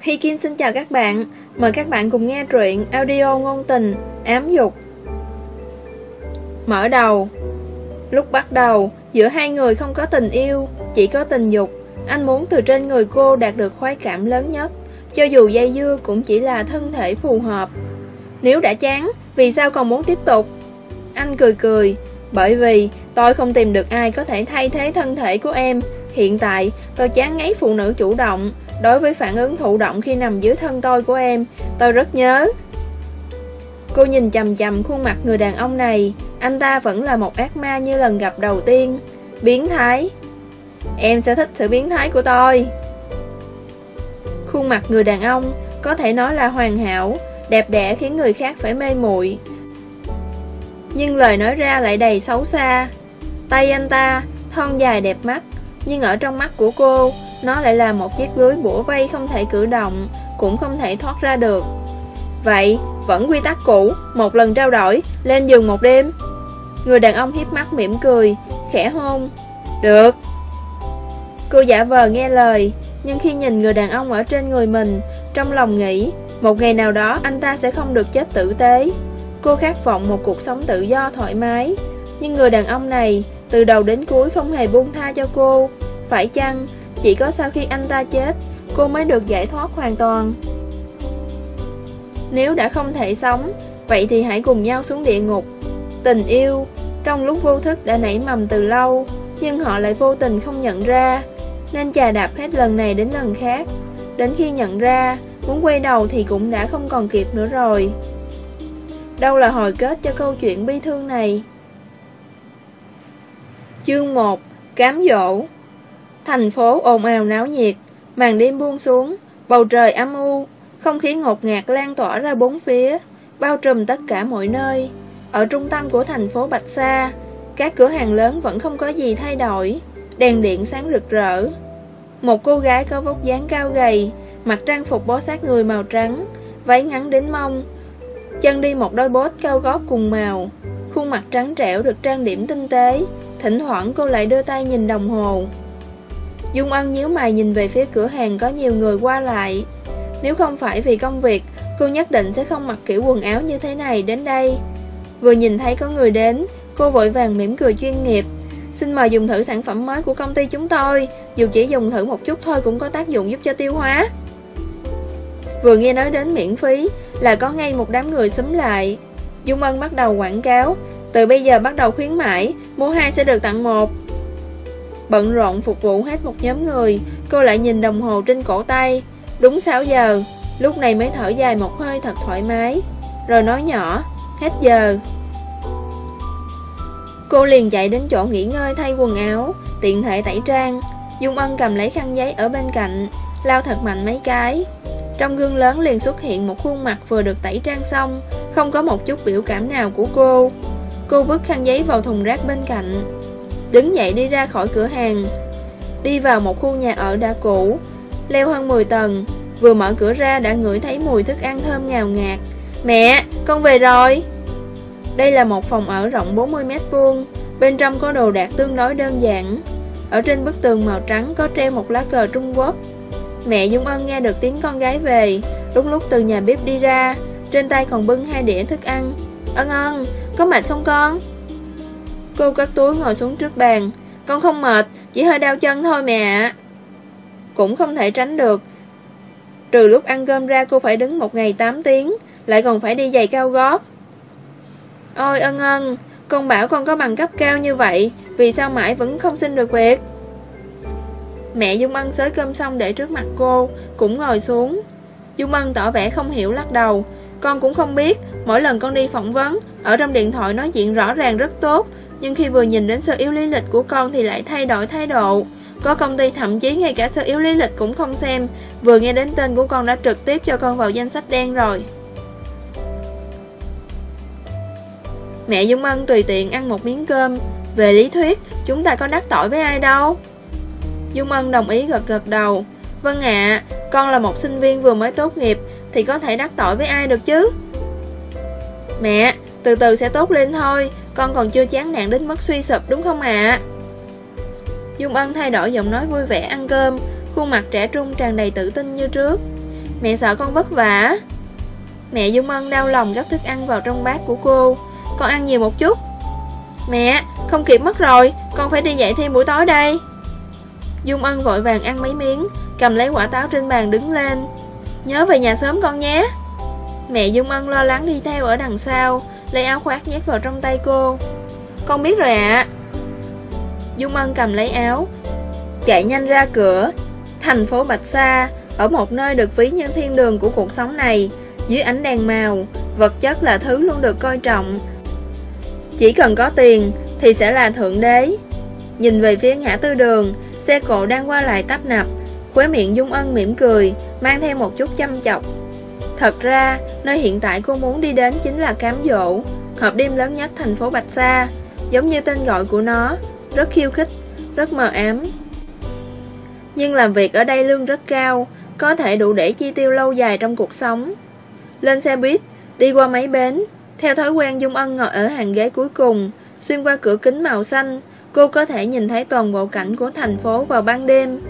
Hi Kim xin chào các bạn, mời các bạn cùng nghe truyện audio ngôn tình, ám dục. Mở đầu Lúc bắt đầu, giữa hai người không có tình yêu, chỉ có tình dục. Anh muốn từ trên người cô đạt được khoái cảm lớn nhất, cho dù dây dưa cũng chỉ là thân thể phù hợp. Nếu đã chán, vì sao còn muốn tiếp tục? Anh cười cười, bởi vì tôi không tìm được ai có thể thay thế thân thể của em. Hiện tại, tôi chán ngấy phụ nữ chủ động, Đối với phản ứng thụ động khi nằm dưới thân tôi của em, tôi rất nhớ. Cô nhìn chầm chầm khuôn mặt người đàn ông này, anh ta vẫn là một ác ma như lần gặp đầu tiên. Biến thái. Em sẽ thích sự biến thái của tôi. Khuôn mặt người đàn ông có thể nói là hoàn hảo, đẹp đẽ khiến người khác phải mê muội. Nhưng lời nói ra lại đầy xấu xa. Tay anh ta, thon dài đẹp mắt, nhưng ở trong mắt của cô, nó lại là một chiếc lưới bủa vây không thể cử động Cũng không thể thoát ra được. Vậy, vẫn quy tắc cũ Một lần trao đổi, lên giường một đêm. Người đàn ông hiếp mắt mỉm cười Khẽ hôn. Được. Cô giả vờ nghe lời Nhưng khi nhìn người đàn ông ở trên người mình Trong lòng nghĩ Một ngày nào đó anh ta sẽ không được chết tử tế. Cô khát vọng một cuộc sống tự do thoải mái. Nhưng người đàn ông này từ đầu đến cuối không hề buông tha cho cô. Phải chăng chỉ có sau khi anh ta chết, Cô mới được giải thoát hoàn toàn? Nếu đã không thể sống, Vậy thì hãy cùng nhau xuống địa ngục. Tình yêu Trong lúc vô thức đã nảy mầm từ lâu, Nhưng họ lại vô tình không nhận ra. Nên chà đạp hết lần này đến lần khác. Đến khi nhận ra, Muốn quay đầu thì cũng đã không còn kịp nữa rồi. Đâu là hồi kết cho câu chuyện bi thương này? Chương 1 Cám dỗ Thành phố ồn ào náo nhiệt, màn đêm buông xuống, bầu trời âm u, không khí ngột ngạt lan tỏa ra bốn phía, bao trùm tất cả mọi nơi. Ở trung tâm của thành phố Bạch Sa, các cửa hàng lớn vẫn không có gì thay đổi, đèn điện sáng rực rỡ. Một cô gái có vóc dáng cao gầy, mặc trang phục bó sát người màu trắng, váy ngắn đến mông, chân đi một đôi bốt cao gót cùng màu, khuôn mặt trắng trẻo được trang điểm tinh tế, thỉnh thoảng cô lại đưa tay nhìn đồng hồ. Dung Ân nhíu mày nhìn về phía cửa hàng có nhiều người qua lại. Nếu không phải vì công việc, cô nhất định sẽ không mặc kiểu quần áo như thế này đến đây. Vừa nhìn thấy có người đến, cô vội vàng mỉm cười chuyên nghiệp. Xin mời dùng thử sản phẩm mới của công ty chúng tôi, dù chỉ dùng thử một chút thôi cũng có tác dụng giúp cho tiêu hóa. Vừa nghe nói đến miễn phí, là có ngay một đám người xúm lại. Dung Ân bắt đầu quảng cáo, từ bây giờ bắt đầu khuyến mãi, mua hai sẽ được tặng một. Bận rộn phục vụ hết một nhóm người Cô lại nhìn đồng hồ trên cổ tay. Đúng 6 giờ Lúc này mới thở dài một hơi thật thoải mái. Rồi nói nhỏ Hết giờ. Cô liền chạy đến chỗ nghỉ ngơi thay quần áo Tiện thể tẩy trang. Dung Ân cầm lấy khăn giấy ở bên cạnh Lao thật mạnh mấy cái. Trong gương lớn liền xuất hiện một khuôn mặt vừa được tẩy trang xong Không có một chút biểu cảm nào của cô. Cô vứt khăn giấy vào thùng rác bên cạnh Đứng dậy đi ra khỏi cửa hàng. Đi vào một khu nhà ở đã cũ Leo hơn 10 tầng Vừa mở cửa ra đã ngửi thấy mùi thức ăn thơm ngào ngạt. Mẹ, con về rồi. Đây là một phòng ở rộng 40m2 Bên trong có đồ đạc tương đối đơn giản. Ở trên bức tường màu trắng có treo một lá cờ Trung Quốc. Mẹ Dung Ân nghe được tiếng con gái về Lúc lúc từ nhà bếp đi ra Trên tay còn bưng hai đĩa thức ăn. Ân ân, có mệt không con? Cô cắt túi ngồi xuống trước bàn. Con không mệt, chỉ hơi đau chân thôi mẹ Cũng không thể tránh được. Trừ lúc ăn cơm ra cô phải đứng một ngày 8 tiếng Lại còn phải đi giày cao gót. Ôi ân ân Con bảo con có bằng cấp cao như vậy Vì sao mãi vẫn không xin được việc? Mẹ Dung Ân xới cơm xong để trước mặt cô Cũng ngồi xuống. Dung Ân tỏ vẻ không hiểu lắc đầu. Con cũng không biết Mỗi lần con đi phỏng vấn Ở trong điện thoại nói chuyện rõ ràng rất tốt nhưng khi vừa nhìn đến sơ yếu lý lịch của con thì lại thay đổi thái độ. Có công ty thậm chí ngay cả sơ yếu lý lịch cũng không xem. Vừa nghe đến tên của con đã trực tiếp cho con vào danh sách đen rồi. Mẹ Dung Ân tùy tiện ăn một miếng cơm. Về lý thuyết, chúng ta có đắc tội với ai đâu. Dung Ân đồng ý gật gật đầu. Vâng ạ, con là một sinh viên vừa mới tốt nghiệp Thì có thể đắc tội với ai được chứ? Mẹ, từ từ sẽ tốt lên thôi. Con còn chưa chán nản đến mức suy sụp đúng không ạ? Dung Ân thay đổi giọng nói vui vẻ ăn cơm. Khuôn mặt trẻ trung tràn đầy tự tin như trước. Mẹ sợ con vất vả. Mẹ Dung Ân đau lòng gấp thức ăn vào trong bát của cô. Con ăn nhiều một chút. Mẹ, không kịp mất rồi. Con phải đi dạy thêm buổi tối đây. Dung Ân vội vàng ăn mấy miếng Cầm lấy quả táo trên bàn đứng lên. Nhớ về nhà sớm con nhé. Mẹ Dung Ân lo lắng đi theo ở đằng sau, Lấy áo khoác nhét vào trong tay cô. Con biết rồi ạ. Dung Ân cầm lấy áo, Chạy nhanh ra cửa. Thành phố Bạch Sa, Ở một nơi được ví như thiên đường của cuộc sống này, Dưới ánh đèn màu, Vật chất là thứ luôn được coi trọng. Chỉ cần có tiền Thì sẽ là thượng đế. Nhìn về phía ngã tư đường, Xe cộ đang qua lại tấp nập. Khóe miệng Dung Ân mỉm cười, Mang theo một chút chăm chọc. Thật ra, nơi hiện tại cô muốn đi đến chính là Cám Dỗ Hộp đêm lớn nhất thành phố Bạch Sa. Giống như tên gọi của nó Rất khiêu khích, rất mờ ám. Nhưng làm việc ở đây lương rất cao Có thể đủ để chi tiêu lâu dài trong cuộc sống. Lên xe buýt, đi qua mấy bến Theo thói quen Dung Ân ngồi ở hàng ghế cuối cùng Xuyên qua cửa kính màu xanh Cô có thể nhìn thấy toàn bộ cảnh của thành phố vào ban đêm.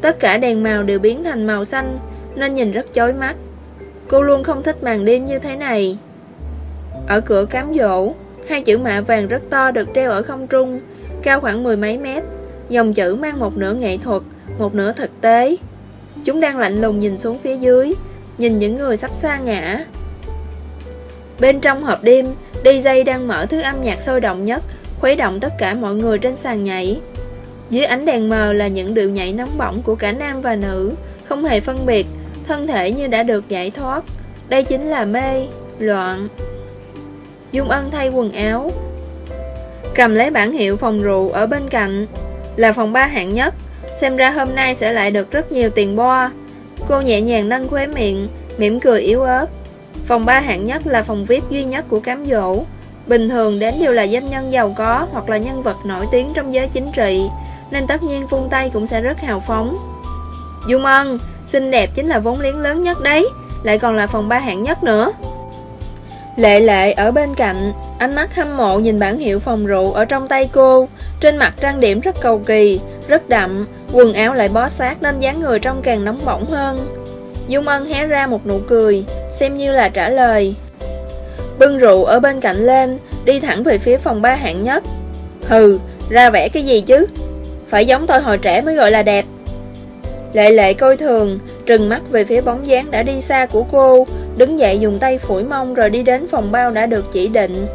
Tất cả đèn màu đều biến thành màu xanh Nên nhìn rất chói mắt. Cô luôn không thích màn đêm như thế này. Ở cửa cám dỗ, Hai chữ mạ vàng rất to được treo ở không trung, Cao khoảng mười mấy mét. Dòng chữ mang một nửa nghệ thuật, Một nửa thực tế. Chúng đang lạnh lùng nhìn xuống phía dưới, Nhìn những người sắp xa ngã. Bên trong hộp đêm DJ đang mở thứ âm nhạc sôi động nhất, Khuấy động tất cả mọi người trên sàn nhảy. Dưới ánh đèn mờ là những điệu nhảy nóng bỏng của cả nam và nữ, Không hề phân biệt. Thân thể như đã được giải thoát. Đây chính là mê, loạn. Dung Ân thay quần áo. Cầm lấy bản hiệu phòng rượu ở bên cạnh Là phòng ba hạng nhất. Xem ra hôm nay sẽ lại được rất nhiều tiền bo. Cô nhẹ nhàng nâng khóe miệng mỉm cười yếu ớt. Phòng ba hạng nhất là phòng VIP duy nhất của cám dỗ. Bình thường đến đều là doanh nhân giàu có Hoặc là nhân vật nổi tiếng trong giới chính trị Nên tất nhiên vung tay cũng sẽ rất hào phóng. Dung Ân Xinh đẹp chính là vốn liếng lớn nhất đấy Lại còn là phòng ba hạng nhất nữa. Lệ lệ ở bên cạnh Ánh mắt hâm mộ nhìn bản hiệu phòng rượu Ở trong tay cô. Trên mặt trang điểm rất cầu kỳ Rất đậm Quần áo lại bó sát Nên dáng người trông càng nóng bỏng hơn. Dung Ân hé ra một nụ cười Xem như là trả lời. Bưng rượu ở bên cạnh lên Đi thẳng về phía phòng ba hạng nhất. Hừ, ra vẻ cái gì chứ? Phải giống tôi hồi trẻ mới gọi là đẹp. Lệ lệ coi thường, trừng mắt về phía bóng dáng đã đi xa của cô, đứng dậy dùng tay phủi mông rồi đi đến phòng bao đã được chỉ định.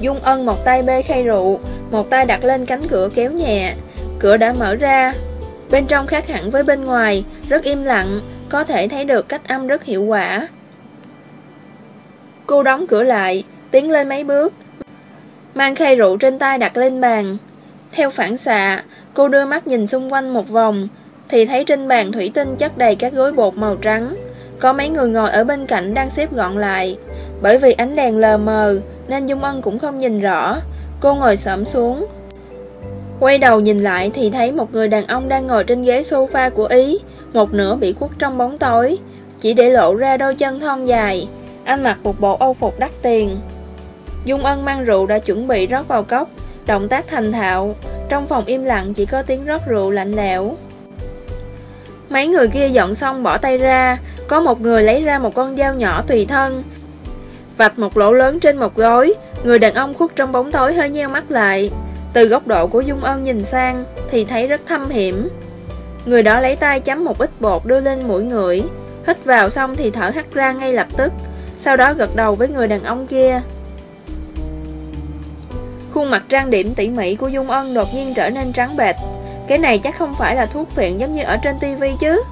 Dung Ân một tay bê khay rượu, một tay đặt lên cánh cửa kéo nhẹ. Cửa đã mở ra. Bên trong khác hẳn với bên ngoài, rất im lặng, có thể thấy được cách âm rất hiệu quả. Cô đóng cửa lại, tiến lên mấy bước, mang khay rượu trên tay đặt lên bàn. Theo phản xạ, cô đưa mắt nhìn xung quanh một vòng, thì thấy trên bàn thủy tinh chất đầy các gối bột màu trắng. Có mấy người ngồi ở bên cạnh đang xếp gọn lại. Bởi vì ánh đèn lờ mờ nên Dung Ân cũng không nhìn rõ. Cô ngồi xổm xuống. Quay đầu nhìn lại thì thấy một người đàn ông đang ngồi trên ghế sofa của Ý, một nửa bị khuất trong bóng tối, chỉ để lộ ra đôi chân thon dài. Anh mặc một bộ âu phục đắt tiền. Dung Ân mang rượu đã chuẩn bị rót vào cốc, động tác thành thạo. Trong phòng im lặng chỉ có tiếng rót rượu lạnh lẽo. Mấy người kia dọn xong bỏ tay ra, Có một người lấy ra một con dao nhỏ tùy thân, Vạch một lỗ lớn trên một gối. Người đàn ông khuất trong bóng tối hơi nheo mắt lại. Từ góc độ của Dung Ân nhìn sang Thì thấy rất thâm hiểm. Người đó lấy tay chấm một ít bột đưa lên mũi ngửi Hít vào xong thì thở hắt ra ngay lập tức. Sau đó gật đầu với người đàn ông kia. Khuôn mặt trang điểm tỉ mỉ của Dung Ân đột nhiên trở nên trắng bệch cái này chắc không phải là thuốc phiện giống như ở trên tivi chứ.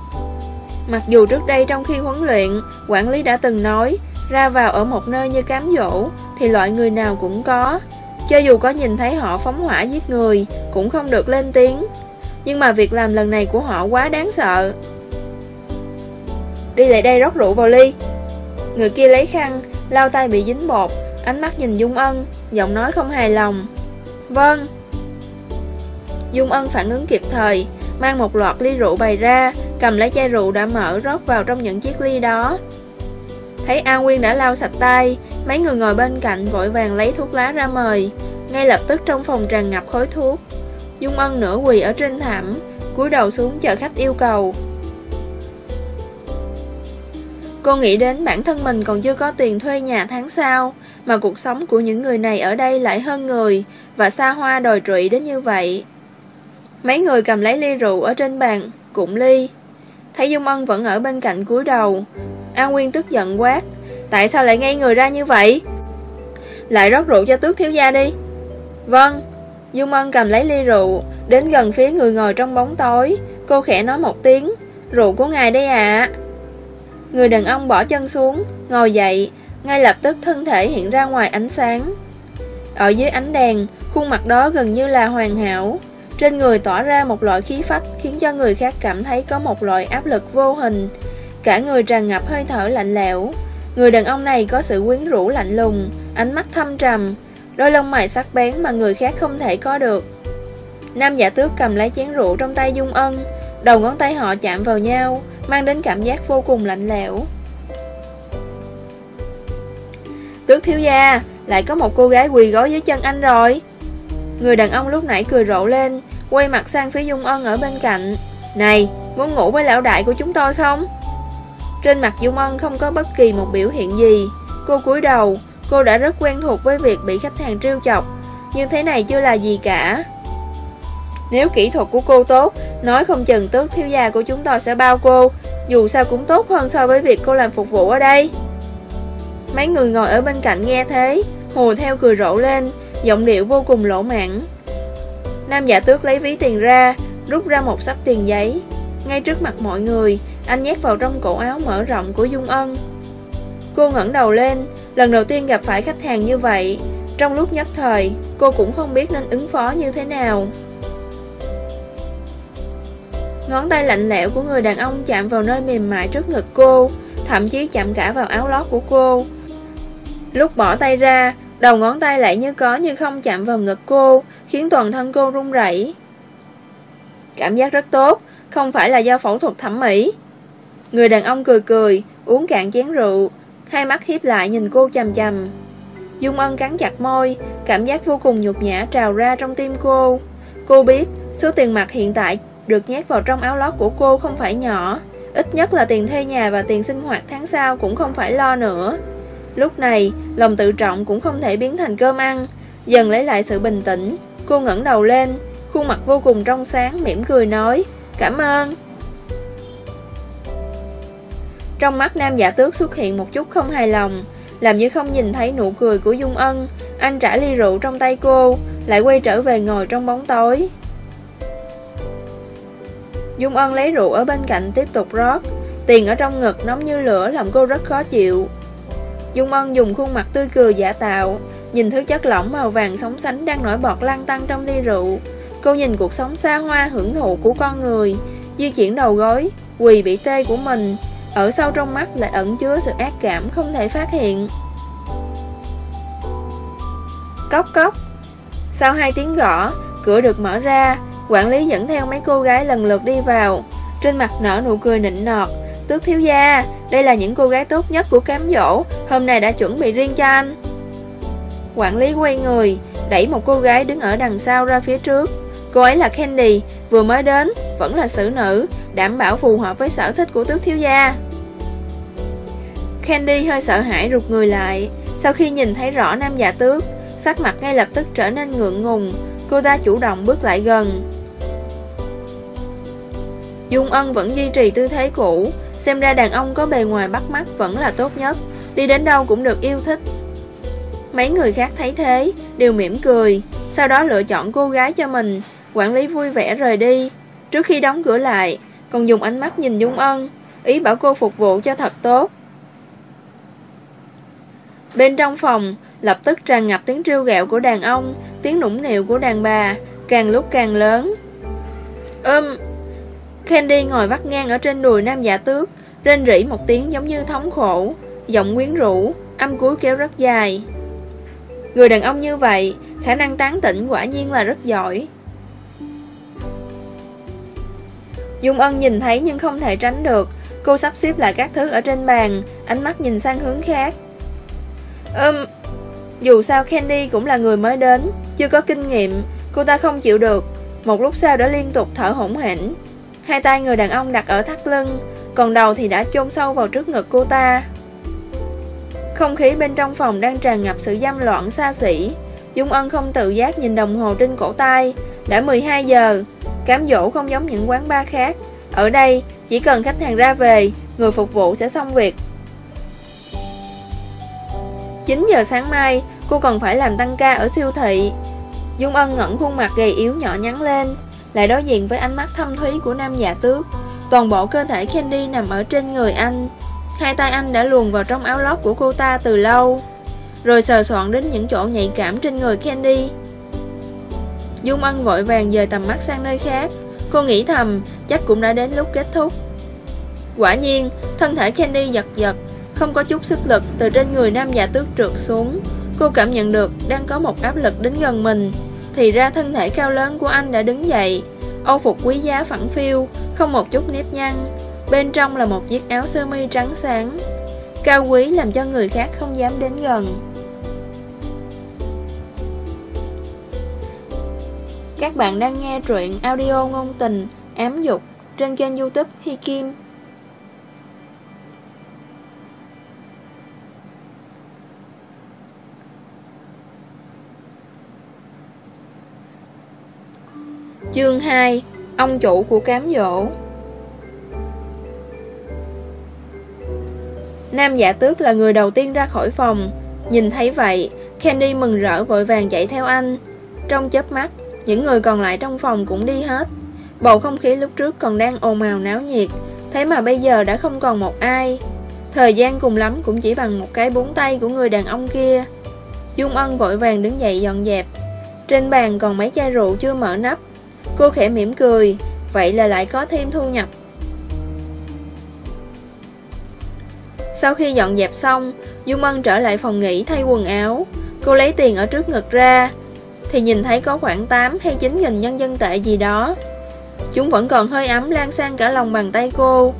Mặc dù trước đây trong khi huấn luyện, Quản lý đã từng nói, Ra vào ở một nơi như cám dỗ Thì loại người nào cũng có. Cho dù có nhìn thấy họ phóng hỏa giết người, Cũng không được lên tiếng. Nhưng mà việc làm lần này của họ quá đáng sợ. Đi lại đây rót rượu vào ly. Người kia lấy khăn Lau tay bị dính bột, Ánh mắt nhìn Dung Ân, Giọng nói không hài lòng. Vâng Dung Ân phản ứng kịp thời, mang một loạt ly rượu bày ra, cầm lấy chai rượu đã mở rót vào trong những chiếc ly đó. Thấy An Nguyên đã lau sạch tay, mấy người ngồi bên cạnh vội vàng lấy thuốc lá ra mời. Ngay lập tức trong phòng tràn ngập khói thuốc. Dung Ân nửa quỳ ở trên thảm, cúi đầu xuống chờ khách yêu cầu. Cô nghĩ đến bản thân mình còn chưa có tiền thuê nhà tháng sau, mà cuộc sống của những người này ở đây lại hơn người, và xa hoa đòi trụy đến như vậy. Mấy người cầm lấy ly rượu ở trên bàn, cụng ly. Thấy Dung Ân vẫn ở bên cạnh cúi đầu. An Nguyên tức giận quát. Tại sao lại ngay người ra như vậy? Lại rót rượu cho tước thiếu gia đi. Vâng. Dung Ân cầm lấy ly rượu, đến gần phía người ngồi trong bóng tối. Cô khẽ nói một tiếng. Rượu của ngài đây ạ. À. Người đàn ông bỏ chân xuống, ngồi dậy, ngay lập tức thân thể hiện ra ngoài ánh sáng. Ở dưới ánh đèn, khuôn mặt đó gần như là hoàn hảo. Trên người tỏa ra một loại khí phách khiến cho người khác cảm thấy có một loại áp lực vô hình. Cả người tràn ngập hơi thở lạnh lẽo. Người đàn ông này có sự quyến rũ lạnh lùng, ánh mắt thâm trầm, đôi lông mày sắc bén mà người khác không thể có được. Nam giả tước cầm lấy chén rượu trong tay Dung Ân, đầu ngón tay họ chạm vào nhau, mang đến cảm giác vô cùng lạnh lẽo. Tước thiếu gia, lại có một cô gái quỳ gối dưới chân anh rồi. Người đàn ông lúc nãy cười rộ lên, quay mặt sang phía Dung Ân ở bên cạnh. Này, muốn ngủ với lão đại của chúng tôi không? Trên mặt Dung Ân không có bất kỳ một biểu hiện gì. Cô cúi đầu, cô đã rất quen thuộc với việc bị khách hàng trêu chọc, nhưng thế này chưa là gì cả. Nếu kỹ thuật của cô tốt, nói không chừng tước thiếu gia của chúng tôi sẽ bao cô, dù sao cũng tốt hơn so với việc cô làm phục vụ ở đây. Mấy người ngồi ở bên cạnh nghe thế, hồ theo cười rộ lên, giọng điệu vô cùng lỗ mãn. Nam giả tước lấy ví tiền ra, rút ra một sắp tiền giấy. Ngay trước mặt mọi người, anh nhét vào trong cổ áo mở rộng của Dung Ân. Cô ngẩng đầu lên, lần đầu tiên gặp phải khách hàng như vậy. Trong lúc nhất thời, cô cũng không biết nên ứng phó như thế nào. Ngón tay lạnh lẽo của người đàn ông chạm vào nơi mềm mại trước ngực cô, thậm chí chạm cả vào áo lót của cô. Lúc bỏ tay ra, đầu ngón tay lại như có như không chạm vào ngực cô, khiến toàn thân cô run rẩy. Cảm giác rất tốt, không phải là do phẫu thuật thẩm mỹ. Người đàn ông cười cười, uống cạn chén rượu, hai mắt hiếp lại nhìn cô chầm chầm. Dung Ân cắn chặt môi, cảm giác vô cùng nhục nhã trào ra trong tim cô. Cô biết, số tiền mặt hiện tại được nhét vào trong áo lót của cô không phải nhỏ, ít nhất là tiền thuê nhà và tiền sinh hoạt tháng sau cũng không phải lo nữa. Lúc này, lòng tự trọng cũng không thể biến thành cơm ăn, dần lấy lại sự bình tĩnh, cô ngẩng đầu lên, khuôn mặt vô cùng trong sáng, mỉm cười nói, cảm ơn. Trong mắt nam giả tước xuất hiện một chút không hài lòng, làm như không nhìn thấy nụ cười của Dung Ân, anh trả ly rượu trong tay cô, lại quay trở về ngồi trong bóng tối. Dung Ân lấy rượu ở bên cạnh tiếp tục rót, tiền ở trong ngực nóng như lửa làm cô rất khó chịu. Dung Ân dùng khuôn mặt tươi cười giả tạo, nhìn thứ chất lỏng màu vàng sóng sánh đang nổi bọt lăn tăng trong ly rượu. Cô nhìn cuộc sống xa hoa hưởng thụ của con người, di chuyển đầu gối, quỳ bị tê của mình, ở sâu trong mắt lại ẩn chứa sự ác cảm không thể phát hiện. Cốc cốc Sau hai tiếng gõ, cửa được mở ra, quản lý dẫn theo mấy cô gái lần lượt đi vào. Trên mặt nở nụ cười nịnh nọt, tước thiếu gia, đây là những cô gái tốt nhất của cám dỗ, hôm nay đã chuẩn bị riêng cho anh. Quản lý quay người, đẩy một cô gái đứng ở đằng sau ra phía trước. Cô ấy là Candy, vừa mới đến, vẫn là xử nữ, đảm bảo phù hợp với sở thích của tước thiếu gia. Candy hơi sợ hãi rụt người lại, sau khi nhìn thấy rõ nam giả tước, sắc mặt ngay lập tức trở nên ngượng ngùng, cô ta chủ động bước lại gần. Dung Ân vẫn duy trì tư thế cũ, xem ra đàn ông có bề ngoài bắt mắt vẫn là tốt nhất, đi đến đâu cũng được yêu thích. Mấy người khác thấy thế, đều mỉm cười, sau đó lựa chọn cô gái cho mình, quản lý vui vẻ rời đi. Trước khi đóng cửa lại, còn dùng ánh mắt nhìn Dung Ân, ý bảo cô phục vụ cho thật tốt. Bên trong phòng, lập tức tràn ngập tiếng trêu ghẹo của đàn ông, tiếng nũng nịu của đàn bà, càng lúc càng lớn. Ưm, um, Candy ngồi vắt ngang ở trên đùi nam giả tước, rên rỉ một tiếng giống như thống khổ, giọng quyến rũ, âm cuối kéo rất dài. Người đàn ông như vậy, khả năng tán tỉnh quả nhiên là rất giỏi. Dung Ân nhìn thấy nhưng không thể tránh được, cô sắp xếp lại các thứ ở trên bàn, ánh mắt nhìn sang hướng khác. Ừm, um, dù sao Candy cũng là người mới đến, chưa có kinh nghiệm, cô ta không chịu được, một lúc sau đã liên tục thở hổn hển, Hai tay người đàn ông đặt ở thắt lưng còn đầu thì đã chôn sâu vào trước ngực cô ta. Không khí bên trong phòng đang tràn ngập sự dâm loạn xa xỉ. Dung Ân không tự giác nhìn đồng hồ trên cổ tay. Đã 12 giờ. Cám dỗ không giống những quán bar khác. Ở đây, chỉ cần khách hàng ra về, Người phục vụ sẽ xong việc. 9 giờ sáng mai, Cô còn phải làm tăng ca ở siêu thị. Dung Ân ngẩn khuôn mặt gầy yếu nhỏ nhắn lên, Lại đối diện với ánh mắt thâm thúy của nam già tước. Toàn bộ cơ thể Candy nằm ở trên người anh. Hai tay anh đã luồn vào trong áo lót của cô ta từ lâu, Rồi sờ soạn đến những chỗ nhạy cảm trên người Candy. Dung Ân vội vàng dời tầm mắt sang nơi khác. Cô nghĩ thầm, chắc cũng đã đến lúc kết thúc. Quả nhiên, thân thể Candy giật giật, Không có chút sức lực từ trên người nam già tước trượt xuống. Cô cảm nhận được đang có một áp lực đến gần mình, Thì ra thân thể cao lớn của anh đã đứng dậy. Âu phục quý giá phẳng phiêu Không một chút nếp nhăn. Bên trong là một chiếc áo sơ mi trắng sáng, Cao quý làm cho người khác không dám đến gần. Các bạn đang nghe truyện audio ngôn tình, Ám dục trên kênh youtube Hi Kim. Chương 2 Ông chủ của cám dỗ. Nam giả tước là người đầu tiên ra khỏi phòng. Nhìn thấy vậy, Candy mừng rỡ vội vàng chạy theo anh. Trong chớp mắt, Những người còn lại trong phòng cũng đi hết. Bầu không khí lúc trước còn đang ồn ào náo nhiệt, Thế mà bây giờ đã không còn một ai. Thời gian cùng lắm cũng chỉ bằng một cái búng tay của người đàn ông kia. Dung Ân vội vàng đứng dậy dọn dẹp. Trên bàn còn mấy chai rượu chưa mở nắp. Cô khẽ mỉm cười, Vậy là lại có thêm thu nhập. Sau khi dọn dẹp xong, Dung Ân trở lại phòng nghỉ thay quần áo. Cô lấy tiền ở trước ngực ra, Thì nhìn thấy có khoảng 8 hay 9 nghìn nhân dân tệ gì đó. Chúng vẫn còn hơi ấm lan sang cả lòng bàn tay cô.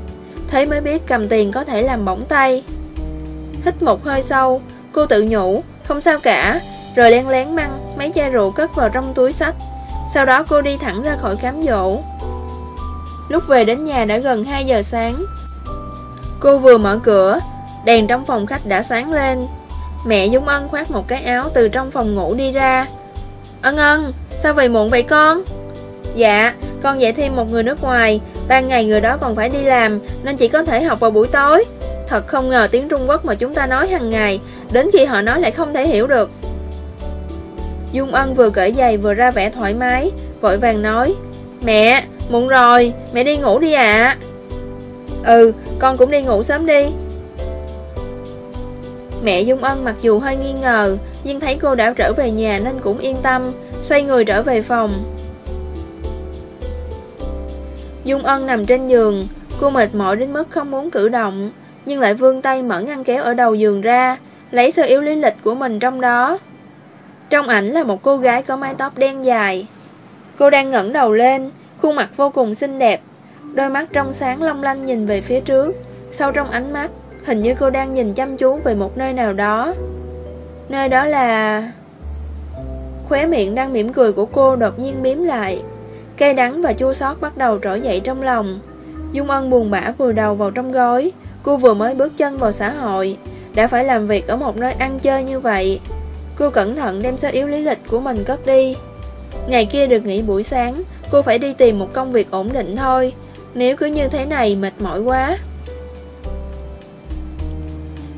Thế mới biết cầm tiền có thể làm bỏng tay. Hít một hơi sâu, Cô tự nhủ, Không sao cả, Rồi len lén mang mấy chai rượu cất vào trong túi sách sau đó cô đi thẳng ra khỏi cám dỗ. Lúc về đến nhà đã gần 2 giờ sáng. Cô vừa mở cửa Đèn trong phòng khách đã sáng lên. Mẹ Dung Ân khoác một cái áo từ trong phòng ngủ đi ra. Ân ân, sao về muộn vậy con? Dạ, con dạy thêm một người nước ngoài Ban ngày người đó còn phải đi làm Nên chỉ có thể học vào buổi tối. Thật không ngờ tiếng Trung Quốc mà chúng ta nói hàng ngày Đến khi họ nói lại không thể hiểu được. Dung Ân vừa cởi giày vừa ra vẻ thoải mái Vội vàng nói Mẹ, muộn rồi, mẹ đi ngủ đi ạ. Ừ, con cũng đi ngủ sớm đi. Mẹ Dung Ân mặc dù hơi nghi ngờ Nhưng thấy cô đã trở về nhà nên cũng yên tâm Xoay người trở về phòng. Dung Ân nằm trên giường Cô mệt mỏi đến mức không muốn cử động Nhưng lại vươn tay mở ngăn kéo ở đầu giường ra Lấy sơ yếu lý lịch của mình trong đó trong ảnh là một cô gái có mái tóc đen dài. Cô đang ngẩng đầu lên, Khuôn mặt vô cùng xinh đẹp. Đôi mắt trong sáng long lanh nhìn về phía trước. Sâu trong ánh mắt, Hình như cô đang nhìn chăm chú về một nơi nào đó. Nơi đó là... Khóe miệng đang mỉm cười của cô đột nhiên miếm lại. Cây đắng và chua xót bắt đầu trỗi dậy trong lòng. Dung Ân buồn bã vừa đầu vào trong gói. Cô vừa mới bước chân vào xã hội. Đã phải làm việc ở một nơi ăn chơi như vậy Cô cẩn thận đem sách yếu lý lịch của mình cất đi. Ngày kia được nghỉ buổi sáng, Cô phải đi tìm một công việc ổn định thôi. Nếu cứ như thế này, mệt mỏi quá.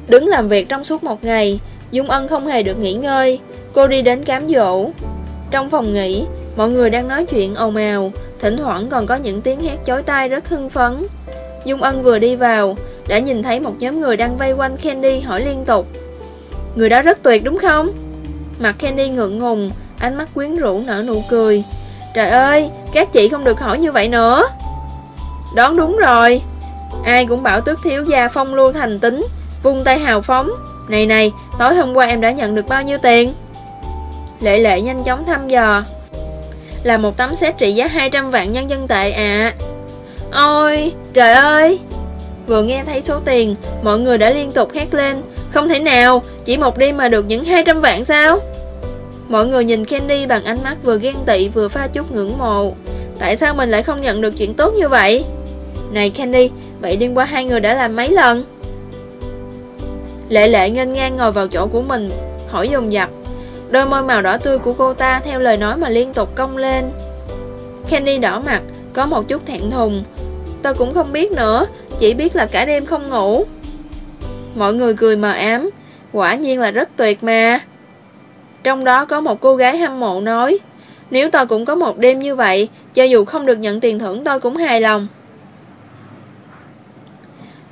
Đứng làm việc trong suốt một ngày, Dung Ân không hề được nghỉ ngơi. Cô đi đến cám dỗ. Trong phòng nghỉ, Mọi người đang nói chuyện ồn ào, Thỉnh thoảng còn có những tiếng hét chói tai rất hưng phấn. Dung Ân vừa đi vào, Đã nhìn thấy một nhóm người đang vây quanh Candy hỏi liên tục. Người đó rất tuyệt đúng không? Mặt Kenny ngượng ngùng Ánh mắt quyến rũ nở nụ cười. Trời ơi, các chị không được hỏi như vậy nữa. Đoán đúng rồi. Ai cũng bảo tước thiếu gia phong lưu thành tính Vung tay hào phóng. Này này, tối hôm qua em đã nhận được bao nhiêu tiền? Lệ lệ nhanh chóng thăm dò. Là một tấm xét trị giá 200 vạn nhân dân tệ ạ. À. Ôi, trời ơi. Vừa nghe thấy số tiền Mọi người đã liên tục hét lên. Không thể nào, chỉ một đêm mà được những 200 vạn sao? Mọi người nhìn Kenny bằng ánh mắt vừa ghen tị vừa pha chút ngưỡng mộ. Tại sao mình lại không nhận được chuyện tốt như vậy? Này Kenny, Vậy đêm qua hai người đã làm mấy lần? Lệ lệ nghênh ngang ngồi vào chỗ của mình Hỏi dồn dập. Đôi môi màu đỏ tươi của cô ta theo lời nói mà liên tục cong lên. Kenny đỏ mặt Có một chút thẹn thùng. Tôi cũng không biết nữa Chỉ biết là cả đêm không ngủ. Mọi người cười mờ ám. Quả nhiên là rất tuyệt mà. Trong đó có một cô gái hâm mộ nói, Nếu tôi cũng có một đêm như vậy, Cho dù không được nhận tiền thưởng tôi cũng hài lòng.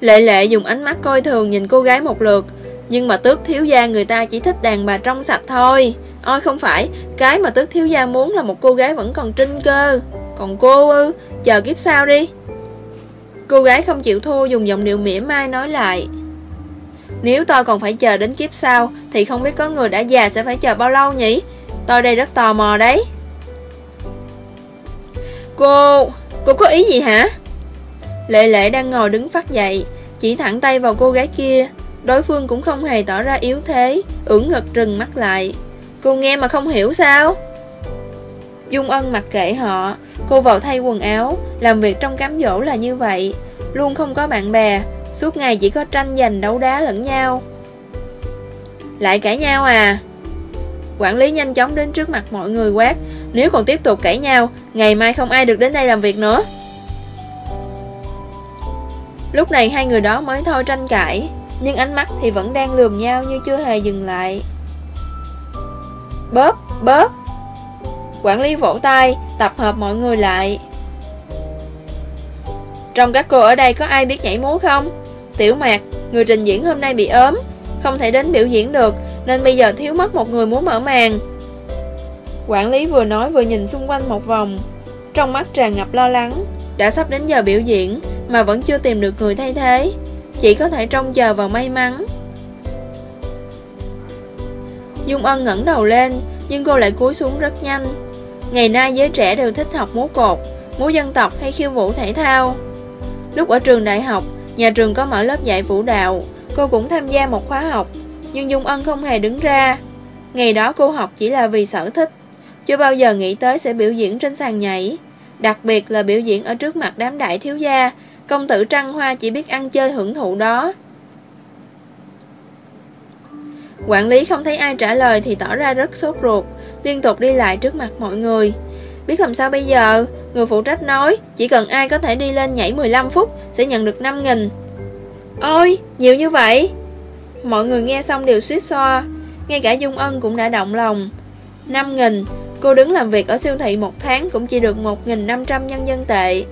Lệ lệ dùng ánh mắt coi thường nhìn cô gái một lượt, Nhưng mà tước thiếu gia người ta chỉ thích đàn bà trong sạch thôi. Ôi, không phải, Cái mà tước thiếu gia muốn là một cô gái vẫn còn trinh cơ. Còn cô ư, Chờ kiếp sau đi. Cô gái không chịu thua, dùng giọng điệu mỉa mai nói lại nếu tôi còn phải chờ đến kiếp sau, Thì không biết có người đã già sẽ phải chờ bao lâu nhỉ? Tôi đây rất tò mò đấy. Cô Cô có ý gì hả? Lệ lệ đang ngồi đứng phát dậy, Chỉ thẳng tay vào cô gái kia. Đối phương cũng không hề tỏ ra yếu thế, ưỡn ngực trừng mắt lại. Cô nghe mà không hiểu sao? Dung Ân mặc kệ họ, Cô vào thay quần áo. Làm việc trong cám dỗ là như vậy, Luôn không có bạn bè. Suốt ngày chỉ có tranh giành đấu đá lẫn nhau. Lại cãi nhau à? Quản lý nhanh chóng đến trước mặt mọi người quát. Nếu còn tiếp tục cãi nhau Ngày mai không ai được đến đây làm việc nữa. Lúc này hai người đó mới thôi tranh cãi Nhưng ánh mắt thì vẫn đang lườm nhau như chưa hề dừng lại. Bớt, bớt! Quản lý vỗ tay, tập hợp mọi người lại. Trong các cô ở đây có ai biết nhảy múa không? Tiểu Mạc, người trình diễn hôm nay bị ốm Không thể đến biểu diễn được Nên bây giờ thiếu mất một người muốn mở màn. Quản lý vừa nói vừa nhìn xung quanh một vòng Trong mắt tràn ngập lo lắng. Đã sắp đến giờ biểu diễn Mà vẫn chưa tìm được người thay thế Chỉ có thể trông chờ vào may mắn. Dung Ân ngẩng đầu lên Nhưng cô lại cúi xuống rất nhanh. Ngày nay giới trẻ đều thích học múa cột Múa dân tộc hay khiêu vũ thể thao. Lúc ở trường đại học Nhà trường có mở lớp dạy vũ đạo. Cô cũng tham gia một khóa học, Nhưng Dung Ân không hề đứng ra. Ngày đó cô học chỉ là vì sở thích, Chưa bao giờ nghĩ tới sẽ biểu diễn trên sàn nhảy. Đặc biệt là biểu diễn ở trước mặt đám đại thiếu gia, Công tử Trăng Hoa chỉ biết ăn chơi hưởng thụ đó. Quản lý không thấy ai trả lời thì tỏ ra rất sốt ruột, Liên tục đi lại trước mặt mọi người. Biết làm sao bây giờ? Người phụ trách nói Chỉ cần ai có thể đi lên nhảy 15 phút Sẽ nhận được 5 nghìn. Ôi nhiều như vậy? Mọi người nghe xong đều suýt xoa. Ngay cả Dung Ân cũng đã động lòng. 5 nghìn Cô đứng làm việc ở siêu thị một tháng Cũng chỉ được 1.500 nhân dân tệ.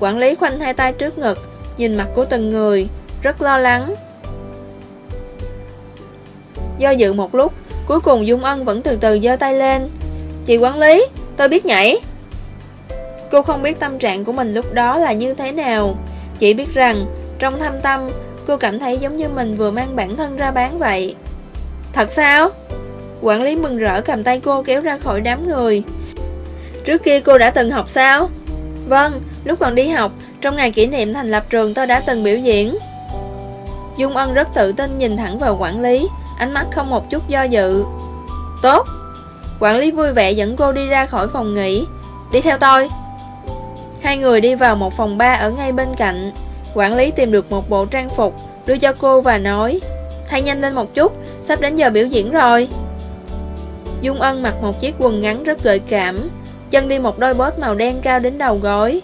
Quản lý khoanh hai tay trước ngực Nhìn mặt của từng người Rất lo lắng. Do dự một lúc Cuối cùng Dung Ân vẫn từ từ giơ tay lên. Chị quản lý, tôi biết nhảy. Cô không biết tâm trạng của mình lúc đó là như thế nào. Chỉ biết rằng Trong thâm tâm Cô cảm thấy giống như mình vừa mang bản thân ra bán vậy. Thật sao? Quản lý mừng rỡ cầm tay cô kéo ra khỏi đám người. Trước kia cô đã từng học sao? Vâng, lúc còn đi học Trong ngày kỷ niệm thành lập trường tôi đã từng biểu diễn. Dung Ân rất tự tin nhìn thẳng vào quản lý Ánh mắt không một chút do dự. Tốt! Quản lý vui vẻ dẫn cô đi ra khỏi phòng nghỉ. Đi theo tôi. Hai người đi vào một phòng ba ở ngay bên cạnh. Quản lý tìm được một bộ trang phục, Đưa cho cô và nói, Thay nhanh lên một chút, Sắp đến giờ biểu diễn rồi. Dung Ân mặc một chiếc quần ngắn rất gợi cảm, Chân đi một đôi bốt màu đen cao đến đầu gối.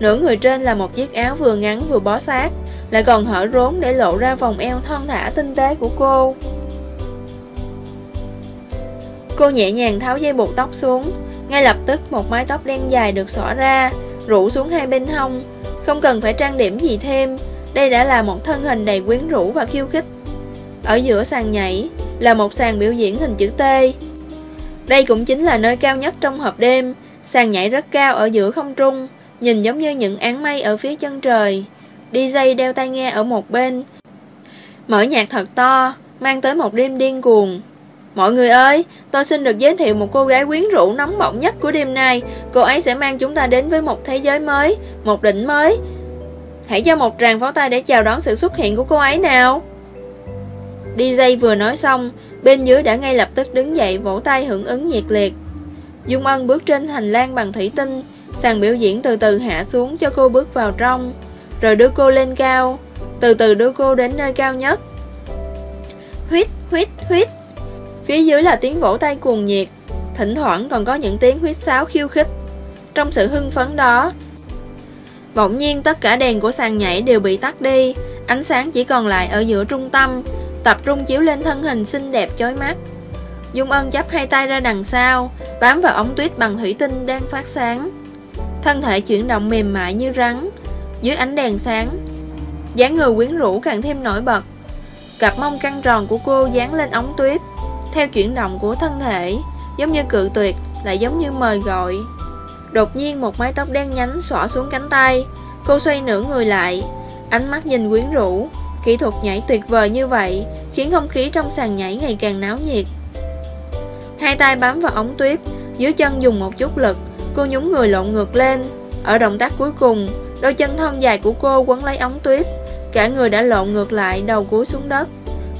Nửa người trên là một chiếc áo vừa ngắn vừa bó sát, Lại còn hở rốn để lộ ra vòng eo thon thả tinh tế của cô. Cô nhẹ nhàng tháo dây buộc tóc xuống, Ngay lập tức một mái tóc đen dài được xõa ra Rủ xuống hai bên hông. Không cần phải trang điểm gì thêm, Đây đã là một thân hình đầy quyến rũ và khiêu khích. Ở giữa sàn nhảy Là một sàn biểu diễn hình chữ T. Đây cũng chính là nơi cao nhất trong hộp đêm. Sàn nhảy rất cao ở giữa không trung, Nhìn giống như những áng mây ở phía chân trời. DJ đeo tai nghe ở một bên. Mở nhạc thật to, Mang tới một đêm điên cuồng. Mọi người ơi, tôi xin được giới thiệu một cô gái quyến rũ nóng bỏng nhất của đêm nay. Cô ấy sẽ mang chúng ta đến với một thế giới mới, một đỉnh mới. Hãy cho một tràng pháo tay để chào đón sự xuất hiện của cô ấy nào. DJ vừa nói xong, bên dưới đã ngay lập tức đứng dậy vỗ tay hưởng ứng nhiệt liệt. Dung Ân bước trên hành lang bằng thủy tinh, sàn biểu diễn từ từ hạ xuống cho cô bước vào trong. rồi đưa cô lên cao, từ từ đưa cô đến nơi cao nhất. Huyết, huyết, huyết. Phía dưới là tiếng vỗ tay cuồng nhiệt, thỉnh thoảng còn có những tiếng huyết sáo khiêu khích. Trong sự hưng phấn đó, bỗng nhiên tất cả đèn của sàn nhảy đều bị tắt đi, ánh sáng chỉ còn lại ở giữa trung tâm, tập trung chiếu lên thân hình xinh đẹp chói mắt. Dung Ân chắp hai tay ra đằng sau, bám vào ống tuyết bằng thủy tinh đang phát sáng. Thân thể chuyển động mềm mại như rắn, dưới ánh đèn sáng. dáng người quyến rũ càng thêm nổi bật. Cặp mông căng tròn của cô dán lên ống tuyết, theo chuyển động của thân thể, giống như cự tuyệt, lại giống như mời gọi. Đột nhiên một mái tóc đen nhánh xõa xuống cánh tay, cô xoay nửa người lại, ánh mắt nhìn quyến rũ. Kỹ thuật nhảy tuyệt vời như vậy, khiến không khí trong sàn nhảy ngày càng náo nhiệt. Hai tay bám vào ống tuyết Dưới chân dùng một chút lực Cô nhún người lộn ngược lên Ở động tác cuối cùng Đôi chân thon dài của cô quấn lấy ống tuyết Cả người đã lộn ngược lại đầu cúi xuống đất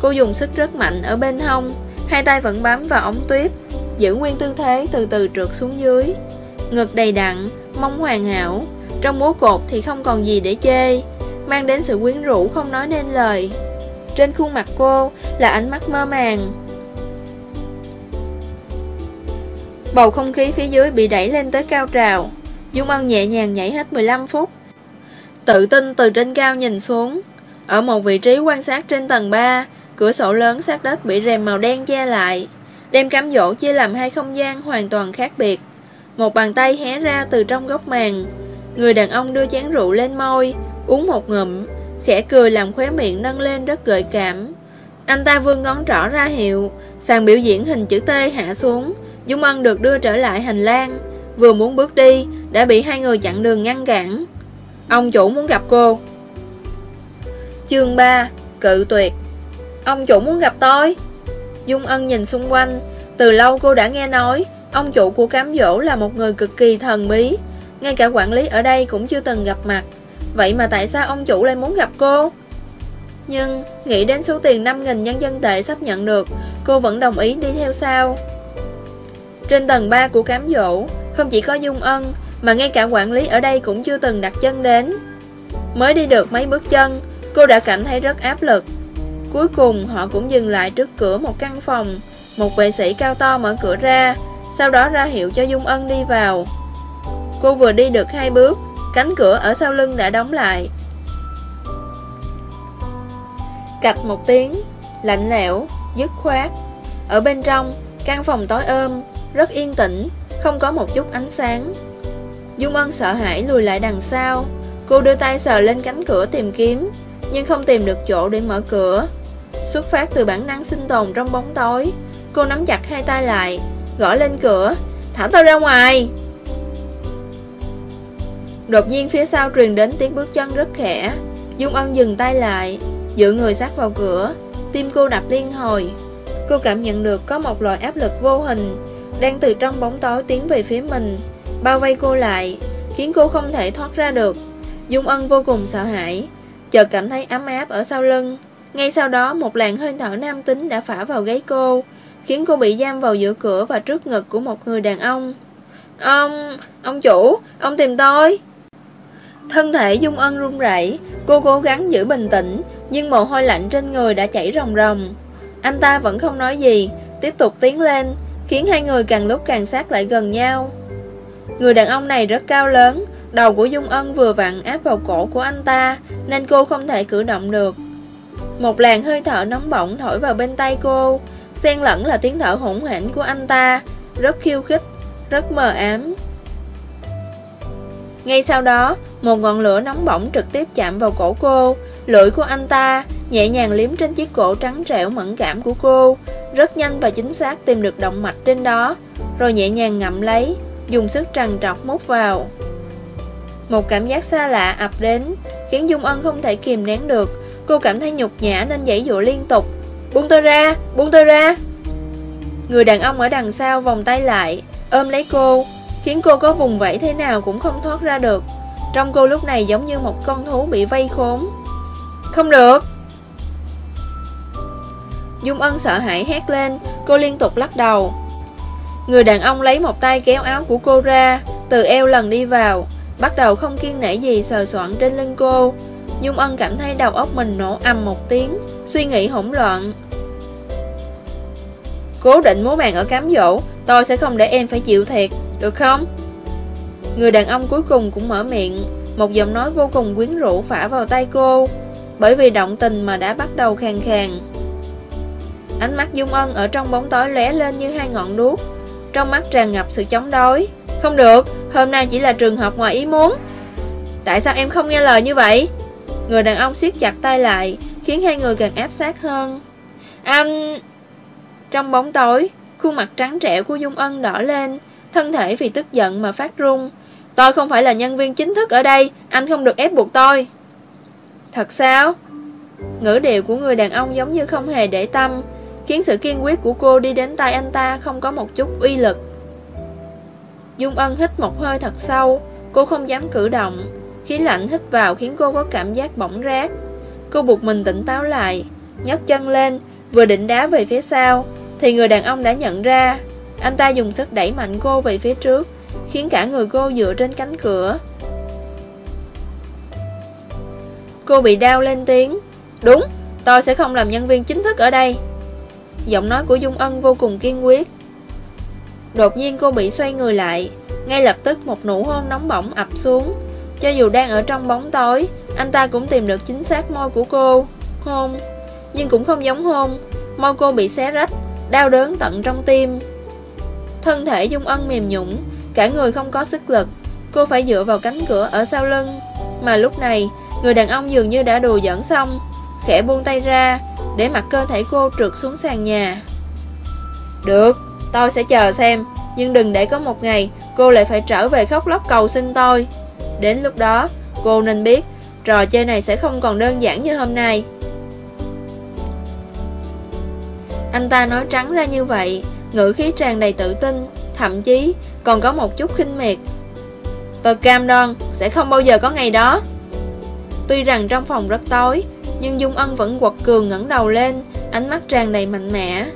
Cô dùng sức rất mạnh ở bên hông Hai tay vẫn bám vào ống tuyếp, Giữ nguyên tư thế từ từ trượt xuống dưới. Ngực đầy đặn, Mông hoàn hảo, Trong múa cột thì không còn gì để chê, Mang đến sự quyến rũ không nói nên lời. Trên khuôn mặt cô là ánh mắt mơ màng. Bầu không khí phía dưới bị đẩy lên tới cao trào, Dung Ân nhẹ nhàng nhảy hết 15 phút. Tự tin từ trên cao nhìn xuống, Ở một vị trí quan sát trên tầng 3 Cửa sổ lớn sát đất bị rèm màu đen che lại, Đem cám dỗ chia làm hai không gian hoàn toàn khác biệt. Một bàn tay hé ra từ trong góc màn, Người đàn ông đưa chén rượu lên môi, Uống một ngụm, Khẽ cười làm khóe miệng nâng lên rất gợi cảm. Anh ta vươn ngón trỏ ra hiệu, Sàn biểu diễn hình chữ T hạ xuống, Dung Ân được đưa trở lại hành lang, Vừa muốn bước đi, Đã bị hai người chặn đường ngăn cản. Ông chủ muốn gặp cô. Chương 3 Cự tuyệt. Ông chủ muốn gặp tôi. Dung Ân nhìn xung quanh. Từ lâu cô đã nghe nói Ông chủ của cám dỗ là một người cực kỳ thần bí. Ngay cả quản lý ở đây cũng chưa từng gặp mặt. Vậy mà tại sao ông chủ lại muốn gặp cô? Nhưng nghĩ đến số tiền 5.000 nhân dân tệ sắp nhận được Cô vẫn đồng ý đi theo sau. Trên tầng 3 của cám dỗ, không chỉ có Dung Ân, mà ngay cả quản lý ở đây cũng chưa từng đặt chân đến. Mới đi được mấy bước chân, cô đã cảm thấy rất áp lực. Cuối cùng họ cũng dừng lại trước cửa một căn phòng, một vệ sĩ cao to mở cửa ra, sau đó ra hiệu cho Dung Ân đi vào. Cô vừa đi được hai bước, cánh cửa ở sau lưng đã đóng lại. Cạch một tiếng, lạnh lẽo, dứt khoát. Ở bên trong, căn phòng tối ôm, rất yên tĩnh, không có một chút ánh sáng. Dung Ân sợ hãi lùi lại đằng sau, cô đưa tay sờ lên cánh cửa tìm kiếm, nhưng không tìm được chỗ để mở cửa. Xuất phát từ bản năng sinh tồn trong bóng tối, cô nắm chặt hai tay lại, gõ lên cửa, thả tôi ra ngoài. Đột nhiên phía sau truyền đến tiếng bước chân rất khẽ, Dung Ân dừng tay lại, dựa người sát vào cửa, tim cô đập liên hồi. Cô cảm nhận được có một loại áp lực vô hình đang từ trong bóng tối tiến về phía mình, bao vây cô lại, khiến cô không thể thoát ra được. Dung Ân vô cùng sợ hãi, chợt cảm thấy ấm áp ở sau lưng. Ngay sau đó một làn hơi thở nam tính đã phả vào gáy cô, khiến cô bị giam vào giữa cửa và trước ngực của một người đàn ông. Ông, ông chủ, ông tìm tôi. Thân thể Dung Ân run rẩy, cô cố gắng giữ bình tĩnh, nhưng mồ hôi lạnh trên người đã chảy ròng ròng. Anh ta vẫn không nói gì, tiếp tục tiến lên, khiến hai người càng lúc càng sát lại gần nhau. Người đàn ông này rất cao lớn, đầu của Dung Ân vừa vặn áp vào cổ của anh ta, nên cô không thể cử động được. Một làn hơi thở nóng bỏng thổi vào bên tay cô, xen lẫn là tiếng thở hỗn hển của anh ta, rất khiêu khích, rất mờ ám. Ngay sau đó, một ngọn lửa nóng bỏng trực tiếp chạm vào cổ cô, lưỡi của anh ta nhẹ nhàng liếm trên chiếc cổ trắng trẻo mẫn cảm của cô, rất nhanh và chính xác tìm được động mạch trên đó, rồi nhẹ nhàng ngậm lấy, dùng sức trằn trọc mút vào. Một cảm giác xa lạ ập đến, khiến Dung Ân không thể kìm nén được, cô cảm thấy nhục nhã nên dãy dụa liên tục. Buông tôi ra, buông tôi ra. Người đàn ông ở đằng sau vòng tay lại, ôm lấy cô, khiến cô có vùng vẫy thế nào cũng không thoát ra được. Trong cô lúc này giống như một con thú bị vây khốn. Không được! Dung Ân sợ hãi hét lên Cô liên tục lắc đầu Người đàn ông lấy một tay kéo áo của cô ra Từ eo lần đi vào Bắt đầu không kiên nể gì sờ soạn trên lưng cô. Dung Ân cảm thấy đầu óc mình nổ ầm một tiếng Suy nghĩ hỗn loạn. Cố định múa bàn ở cám dỗ Tôi sẽ không để em phải chịu thiệt Được không? Người đàn ông cuối cùng cũng mở miệng Một giọng nói vô cùng quyến rũ phả vào tay cô Bởi vì động tình mà đã bắt đầu khàn khàn. Ánh mắt Dung Ân ở trong bóng tối lóe lên như hai ngọn đuốc Trong mắt tràn ngập sự chống đối. Không được, hôm nay chỉ là trường hợp ngoài ý muốn. Tại sao em không nghe lời như vậy? Người đàn ông siết chặt tay lại, Khiến hai người càng áp sát hơn. Anh... Trong bóng tối, Khuôn mặt trắng trẻo của Dung Ân đỏ lên, Thân thể vì tức giận mà phát run. Tôi không phải là nhân viên chính thức ở đây, Anh không được ép buộc tôi. Thật sao? Ngữ điệu của người đàn ông giống như không hề để tâm, Khiến sự kiên quyết của cô đi đến tay anh ta không có một chút uy lực. Dung Ân hít một hơi thật sâu. Cô không dám cử động. Khí lạnh hít vào khiến cô có cảm giác bỏng rát. Cô buộc mình tỉnh táo lại nhấc chân lên Vừa định đá về phía sau Thì người đàn ông đã nhận ra. Anh ta dùng sức đẩy mạnh cô về phía trước Khiến cả người cô dựa trên cánh cửa. Cô bị đau lên tiếng. Đúng, tôi sẽ không làm nhân viên chính thức ở đây. Giọng nói của Dung Ân vô cùng kiên quyết. Đột nhiên cô bị xoay người lại. Ngay lập tức một nụ hôn nóng bỏng ập xuống. Cho dù đang ở trong bóng tối, Anh ta cũng tìm được chính xác môi của cô. Hôn. Nhưng cũng không giống hôn. Môi cô bị xé rách, Đau đớn tận trong tim. Thân thể Dung Ân mềm nhũng, Cả người không có sức lực. Cô phải dựa vào cánh cửa ở sau lưng. Mà lúc này, Người đàn ông dường như đã đùa giỡn xong, Khẽ buông tay ra, Để mặc cơ thể cô trượt xuống sàn nhà. Được. Tôi sẽ chờ xem, Nhưng đừng để có một ngày Cô lại phải trở về khóc lóc cầu xin tôi. Đến lúc đó, Cô nên biết Trò chơi này sẽ không còn đơn giản như hôm nay. Anh ta nói trắng ra như vậy, Ngữ khí tràn đầy tự tin, Thậm chí còn có một chút khinh miệt. Tôi cam đoan Sẽ không bao giờ có ngày đó. Tuy rằng trong phòng rất tối, Nhưng Dung Ân vẫn quật cường ngẩng đầu lên, Ánh mắt tràn đầy mạnh mẽ.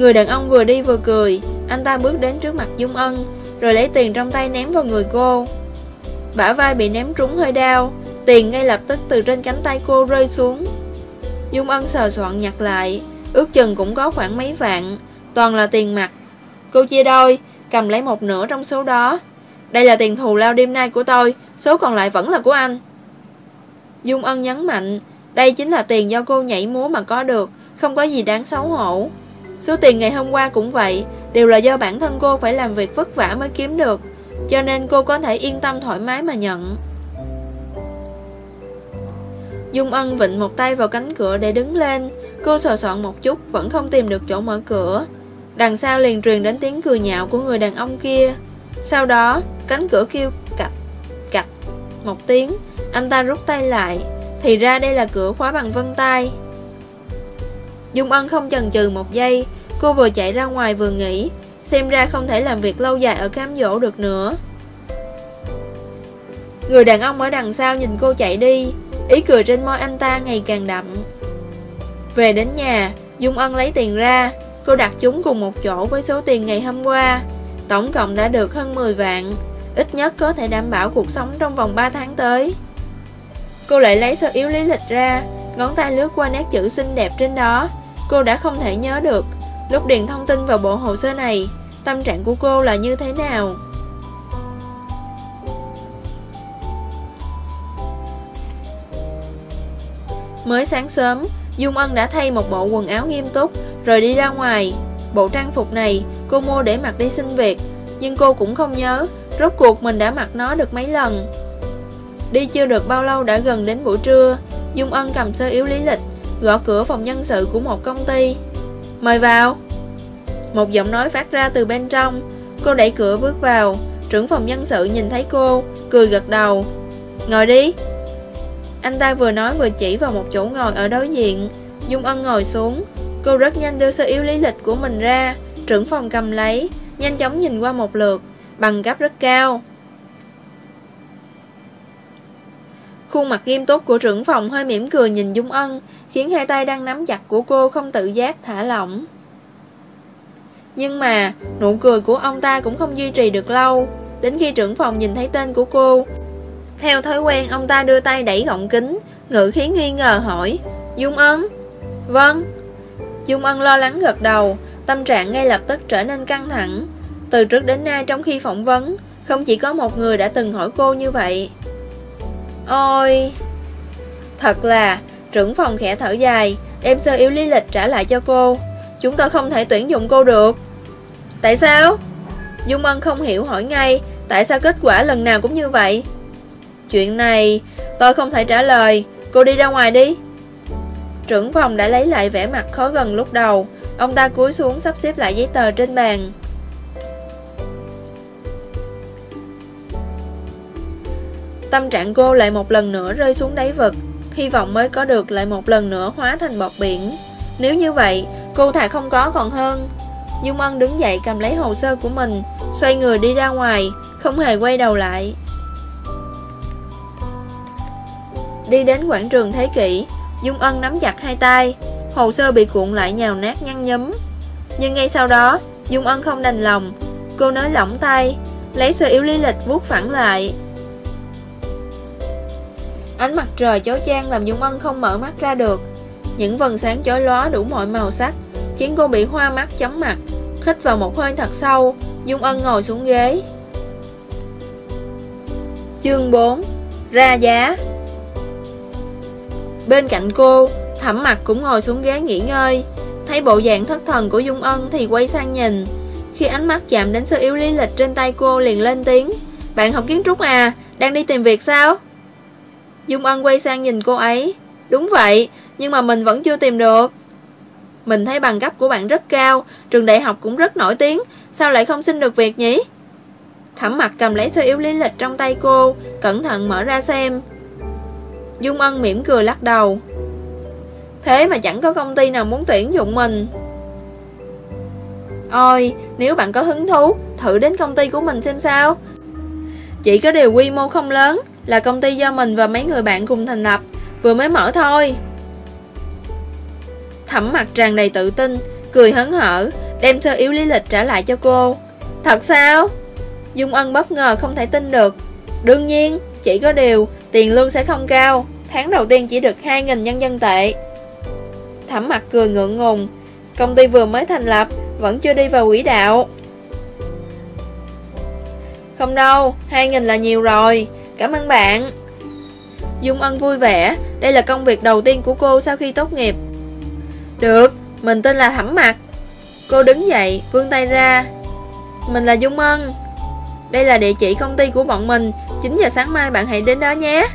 Người đàn ông vừa đi vừa cười. Anh ta bước đến trước mặt Dung Ân, Rồi lấy tiền trong tay ném vào người cô. Bả vai bị ném trúng hơi đau, Tiền ngay lập tức từ trên cánh tay cô rơi xuống. Dung Ân sờ soạn nhặt lại, Ước chừng cũng có khoảng mấy vạn, Toàn là tiền mặt. Cô chia đôi, Cầm lấy một nửa trong số đó. Đây là tiền thù lao đêm nay của tôi, Số còn lại vẫn là của anh. Dung Ân nhấn mạnh, Đây chính là tiền do cô nhảy múa mà có được, Không có gì đáng xấu hổ. Số tiền ngày hôm qua cũng vậy, Đều là do bản thân cô phải làm việc vất vả mới kiếm được, Cho nên cô có thể yên tâm thoải mái mà nhận. Dung Ân vịnh một tay vào cánh cửa để đứng lên, Cô sờ soạn một chút, Vẫn không tìm được chỗ mở cửa. Đằng sau liền truyền đến tiếng cười nhạo của người đàn ông kia. Sau đó, Cánh cửa kêu cạch Cạch, Một tiếng, Anh ta rút tay lại. Thì ra đây là cửa khóa bằng vân tay. Dung Ân không chần chừ một giây. Cô vừa chạy ra ngoài vừa nghĩ, Xem ra không thể làm việc lâu dài ở cám dỗ được nữa. Người đàn ông ở đằng sau nhìn cô chạy đi, Ý cười trên môi anh ta ngày càng đậm. Về đến nhà, Dung Ân lấy tiền ra, Cô đặt chúng cùng một chỗ với số tiền ngày hôm qua. Tổng cộng đã được hơn 10 vạn, Ít nhất có thể đảm bảo cuộc sống trong vòng 3 tháng tới. Cô lại lấy sơ yếu lý lịch ra, Ngón tay lướt qua nét chữ xinh đẹp trên đó. Cô đã không thể nhớ được. Lúc điền thông tin vào bộ hồ sơ này, Tâm trạng của cô là như thế nào? Mới sáng sớm, Dung Ân đã thay một bộ quần áo nghiêm túc, Rồi đi ra ngoài. Bộ trang phục này cô mua để mặc đi xin việc, Nhưng cô cũng không nhớ. Rốt cuộc mình đã mặc nó được mấy lần? Đi chưa được bao lâu đã gần đến buổi trưa, Dung Ân cầm sơ yếu lý lịch. Gõ cửa phòng nhân sự của một công ty. Mời vào. Một giọng nói phát ra từ bên trong. Cô đẩy cửa bước vào. Trưởng phòng nhân sự nhìn thấy cô, Cười gật đầu. Ngồi đi. Anh ta vừa nói vừa chỉ vào một chỗ ngồi ở đối diện. Dung Ân ngồi xuống. Cô rất nhanh đưa sơ yếu lý lịch của mình ra. Trưởng phòng cầm lấy, Nhanh chóng nhìn qua một lượt, Bằng cấp rất cao. Khuôn mặt nghiêm túc của trưởng phòng hơi mỉm cười nhìn Dung Ân, Khiến hai tay đang nắm chặt của cô không tự giác thả lỏng. Nhưng mà, nụ cười của ông ta cũng không duy trì được lâu. Đến khi trưởng phòng nhìn thấy tên của cô, Theo thói quen ông ta đưa tay đẩy gọng kính Ngự khí nghi ngờ hỏi, Dung Ân? Vâng. Dung Ân lo lắng gật đầu, Tâm trạng ngay lập tức trở nên căng thẳng. Từ trước đến nay trong khi phỏng vấn, Không chỉ có một người đã từng hỏi cô như vậy. Ôi, Thật là, Trưởng phòng khẽ thở dài, Đem sơ yếu lý lịch trả lại cho cô. Chúng tôi không thể tuyển dụng cô được. Tại sao? Dung Ân không hiểu hỏi ngay, Tại sao kết quả lần nào cũng như vậy? Chuyện này, Tôi không thể trả lời. Cô đi ra ngoài đi. Trưởng phòng đã lấy lại vẻ mặt khó gần lúc đầu. Ông ta cúi xuống sắp xếp lại giấy tờ trên bàn. Tâm trạng cô lại một lần nữa rơi xuống đáy vực, Hy vọng mới có được lại một lần nữa hóa thành bọt biển. Nếu như vậy, Cô thà không có còn hơn. Dung Ân đứng dậy cầm lấy hồ sơ của mình, Xoay người đi ra ngoài, Không hề quay đầu lại. Đi đến quảng trường Thế Kỷ, Dung Ân nắm chặt hai tay, Hồ sơ bị cuộn lại nhào nát nhăn nhấm Nhưng ngay sau đó, Dung Ân không đành lòng, Cô nới lỏng tay, Lấy sơ yếu lý lịch vuốt phẳng lại. Ánh mặt trời chói chang làm Dung Ân không mở mắt ra được. Những vần sáng chói lóa đủ mọi màu sắc, Khiến cô bị hoa mắt chóng mặt. Hít vào một hơi thật sâu Dung Ân ngồi xuống ghế. Chương 4 Ra giá. Bên cạnh cô, Thẩm mặt cũng ngồi xuống ghế nghỉ ngơi. Thấy bộ dạng thất thần của Dung Ân Thì quay sang nhìn. Khi ánh mắt chạm đến sơ yếu lý lịch trên tay cô liền lên tiếng. Bạn học kiến trúc à Đang đi tìm việc sao? Dung Ân quay sang nhìn cô ấy. Đúng vậy Nhưng mà mình vẫn chưa tìm được. Mình thấy bằng cấp của bạn rất cao Trường đại học cũng rất nổi tiếng. Sao lại không xin được việc nhỉ? Thẩm mặt cầm lấy sơ yếu lý lịch trong tay cô Cẩn thận mở ra xem. Dung Ân mỉm cười lắc đầu. Thế mà chẳng có công ty nào muốn tuyển dụng mình. Ôi, nếu bạn có hứng thú Thử đến công ty của mình xem sao. Chỉ có điều quy mô không lớn là công ty do mình và mấy người bạn cùng thành lập, Vừa mới mở thôi. Thẩm mặt tràn đầy tự tin, Cười hấn hở, Đem sơ yếu lý lịch trả lại cho cô. Thật sao? Dung Ân bất ngờ không thể tin được. Đương nhiên, Chỉ có điều, Tiền lương sẽ không cao, Tháng đầu tiên chỉ được 2.000 nhân dân tệ. Thẩm mặt cười ngượng ngùng, Công ty vừa mới thành lập, Vẫn chưa đi vào quỹ đạo. Không đâu 2.000 là nhiều rồi Cảm ơn bạn. Dung Ân vui vẻ, Đây là công việc đầu tiên của cô sau khi tốt nghiệp. Được, Mình tên là Thẩm Mặt Cô đứng dậy, vươn tay ra. Mình là Dung Ân. Đây là địa chỉ công ty của bọn mình. 9 giờ sáng mai bạn hãy đến đó nhé.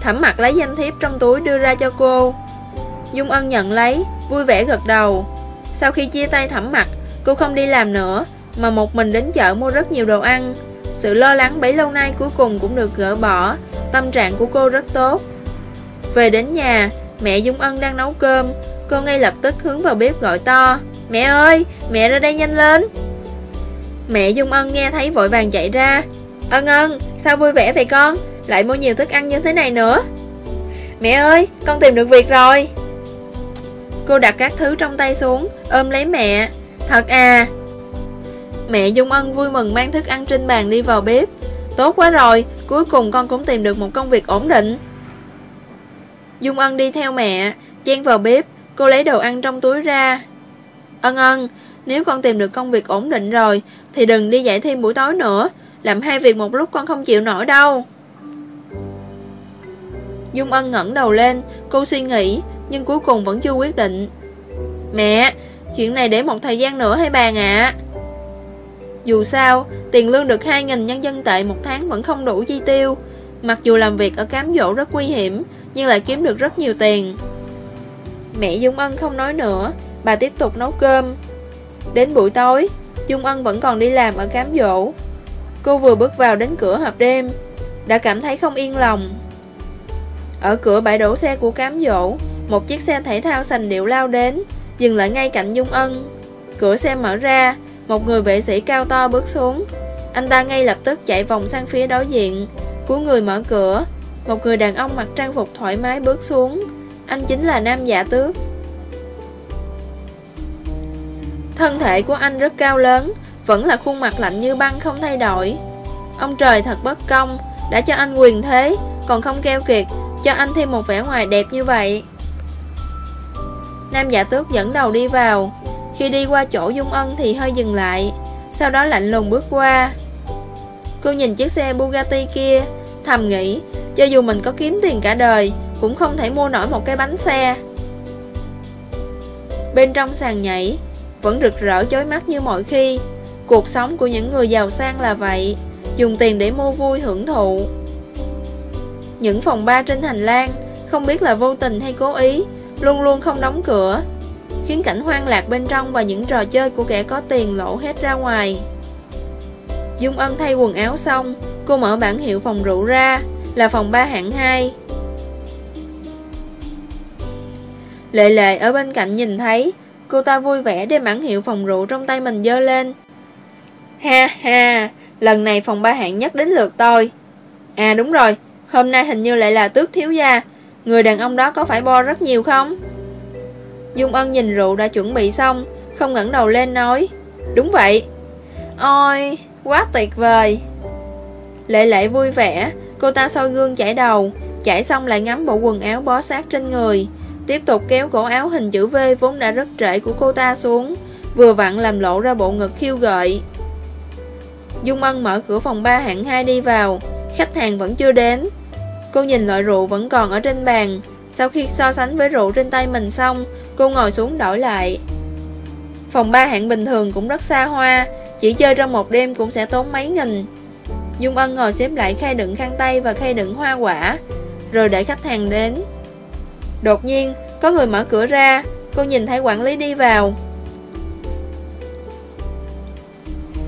Thẩm mặt lấy danh thiếp trong túi đưa ra cho cô. Dung Ân nhận lấy, Vui vẻ gật đầu. Sau khi chia tay thẩm mặt Cô không đi làm nữa, Mà một mình đến chợ mua rất nhiều đồ ăn. Sự lo lắng bấy lâu nay cuối cùng cũng được gỡ bỏ. Tâm trạng của cô rất tốt. Về đến nhà Mẹ Dung Ân đang nấu cơm. Cô ngay lập tức hướng vào bếp gọi to Mẹ ơi, mẹ ra đây nhanh lên. Mẹ Dung Ân nghe thấy vội vàng chạy ra Ân ân, sao vui vẻ vậy con? Lại mua nhiều thức ăn như thế này nữa. Mẹ ơi, con tìm được việc rồi. Cô đặt các thứ trong tay xuống Ôm lấy mẹ. Thật à Mẹ Dung Ân vui mừng mang thức ăn trên bàn đi vào bếp. Tốt quá rồi, Cuối cùng con cũng tìm được một công việc ổn định. Dung Ân đi theo mẹ, Chen vào bếp. Cô lấy đồ ăn trong túi ra. Ân ân, Nếu con tìm được công việc ổn định rồi, Thì đừng đi dạy thêm buổi tối nữa. Làm hai việc một lúc con không chịu nổi đâu. Dung Ân ngẩng đầu lên, Cô suy nghĩ, Nhưng cuối cùng vẫn chưa quyết định. Mẹ, Chuyện này để một thời gian nữa hay bà ạ? Dù sao, Tiền lương được 2.000 nhân dân tệ một tháng Vẫn không đủ chi tiêu. Mặc dù làm việc ở cám dỗ rất nguy hiểm, Nhưng lại kiếm được rất nhiều tiền. Mẹ Dung Ân không nói nữa, Bà tiếp tục nấu cơm. Đến buổi tối, Dung Ân vẫn còn đi làm ở cám dỗ. Cô vừa bước vào đến cửa hộp đêm, Đã cảm thấy không yên lòng. Ở cửa bãi đổ xe của cám dỗ, Một chiếc xe thể thao sành điệu lao đến, Dừng lại ngay cạnh Dung Ân. Cửa xe mở ra một người vệ sĩ cao to bước xuống. Anh ta ngay lập tức chạy vòng sang phía đối diện. Của người mở cửa. Một người đàn ông mặc trang phục thoải mái bước xuống. Anh chính là Nam Dạ Tước. Thân thể của anh rất cao lớn, Vẫn là khuôn mặt lạnh như băng không thay đổi. Ông trời thật bất công, Đã cho anh quyền thế, Còn không keo kiệt, Cho anh thêm một vẻ ngoài đẹp như vậy. Nam giả tước dẫn đầu đi vào. Khi đi qua chỗ Dung Ân thì hơi dừng lại, Sau đó lạnh lùng bước qua. Cô nhìn chiếc xe Bugatti kia, Thầm nghĩ, Cho dù mình có kiếm tiền cả đời, Cũng không thể mua nổi một cái bánh xe. Bên trong sàn nhảy, Vẫn rực rỡ chói mắt như mọi khi. Cuộc sống của những người giàu sang là vậy, Dùng tiền để mua vui hưởng thụ. Những phòng ba trên hành lang, Không biết là vô tình hay cố ý, Luôn luôn không đóng cửa. Khiến cảnh hoang lạc bên trong Và những trò chơi của kẻ có tiền lộ hết ra ngoài. Dung Ân thay quần áo xong, Cô mở bản hiệu phòng rượu ra, Là phòng 3 hạng 2 Lệ lệ ở bên cạnh nhìn thấy, Cô ta vui vẻ đem bản hiệu phòng rượu trong tay mình dơ lên. Ha ha, Lần này phòng 3 hạng nhất đến lượt tôi. À đúng rồi, Hôm nay hình như lại là tước thiếu gia, Người đàn ông đó có phải bo rất nhiều không? Dung Ân nhìn rượu đã chuẩn bị xong, Không ngẩng đầu lên nói, Đúng vậy. Ôi, Quá tuyệt vời. Lệ lệ vui vẻ, Cô ta soi gương chải đầu, Chải xong lại ngắm bộ quần áo bó sát trên người, Tiếp tục kéo cổ áo hình chữ V vốn đã rất trễ của cô ta xuống, Vừa vặn làm lộ ra bộ ngực khiêu gợi. Dung Ân mở cửa phòng 3 hạng 2 đi vào, Khách hàng vẫn chưa đến. Cô nhìn loại rượu vẫn còn ở trên bàn, Sau khi so sánh với rượu trên tay mình xong Cô ngồi xuống đổi lại. Phòng 3 hạng bình thường cũng rất xa hoa, chỉ chơi trong một đêm cũng sẽ tốn mấy nghìn. Dung Ân ngồi xếp lại khay đựng khăn tay và khay đựng hoa quả, Rồi đợi khách hàng đến. Đột nhiên, có người mở cửa ra, Cô nhìn thấy quản lý đi vào.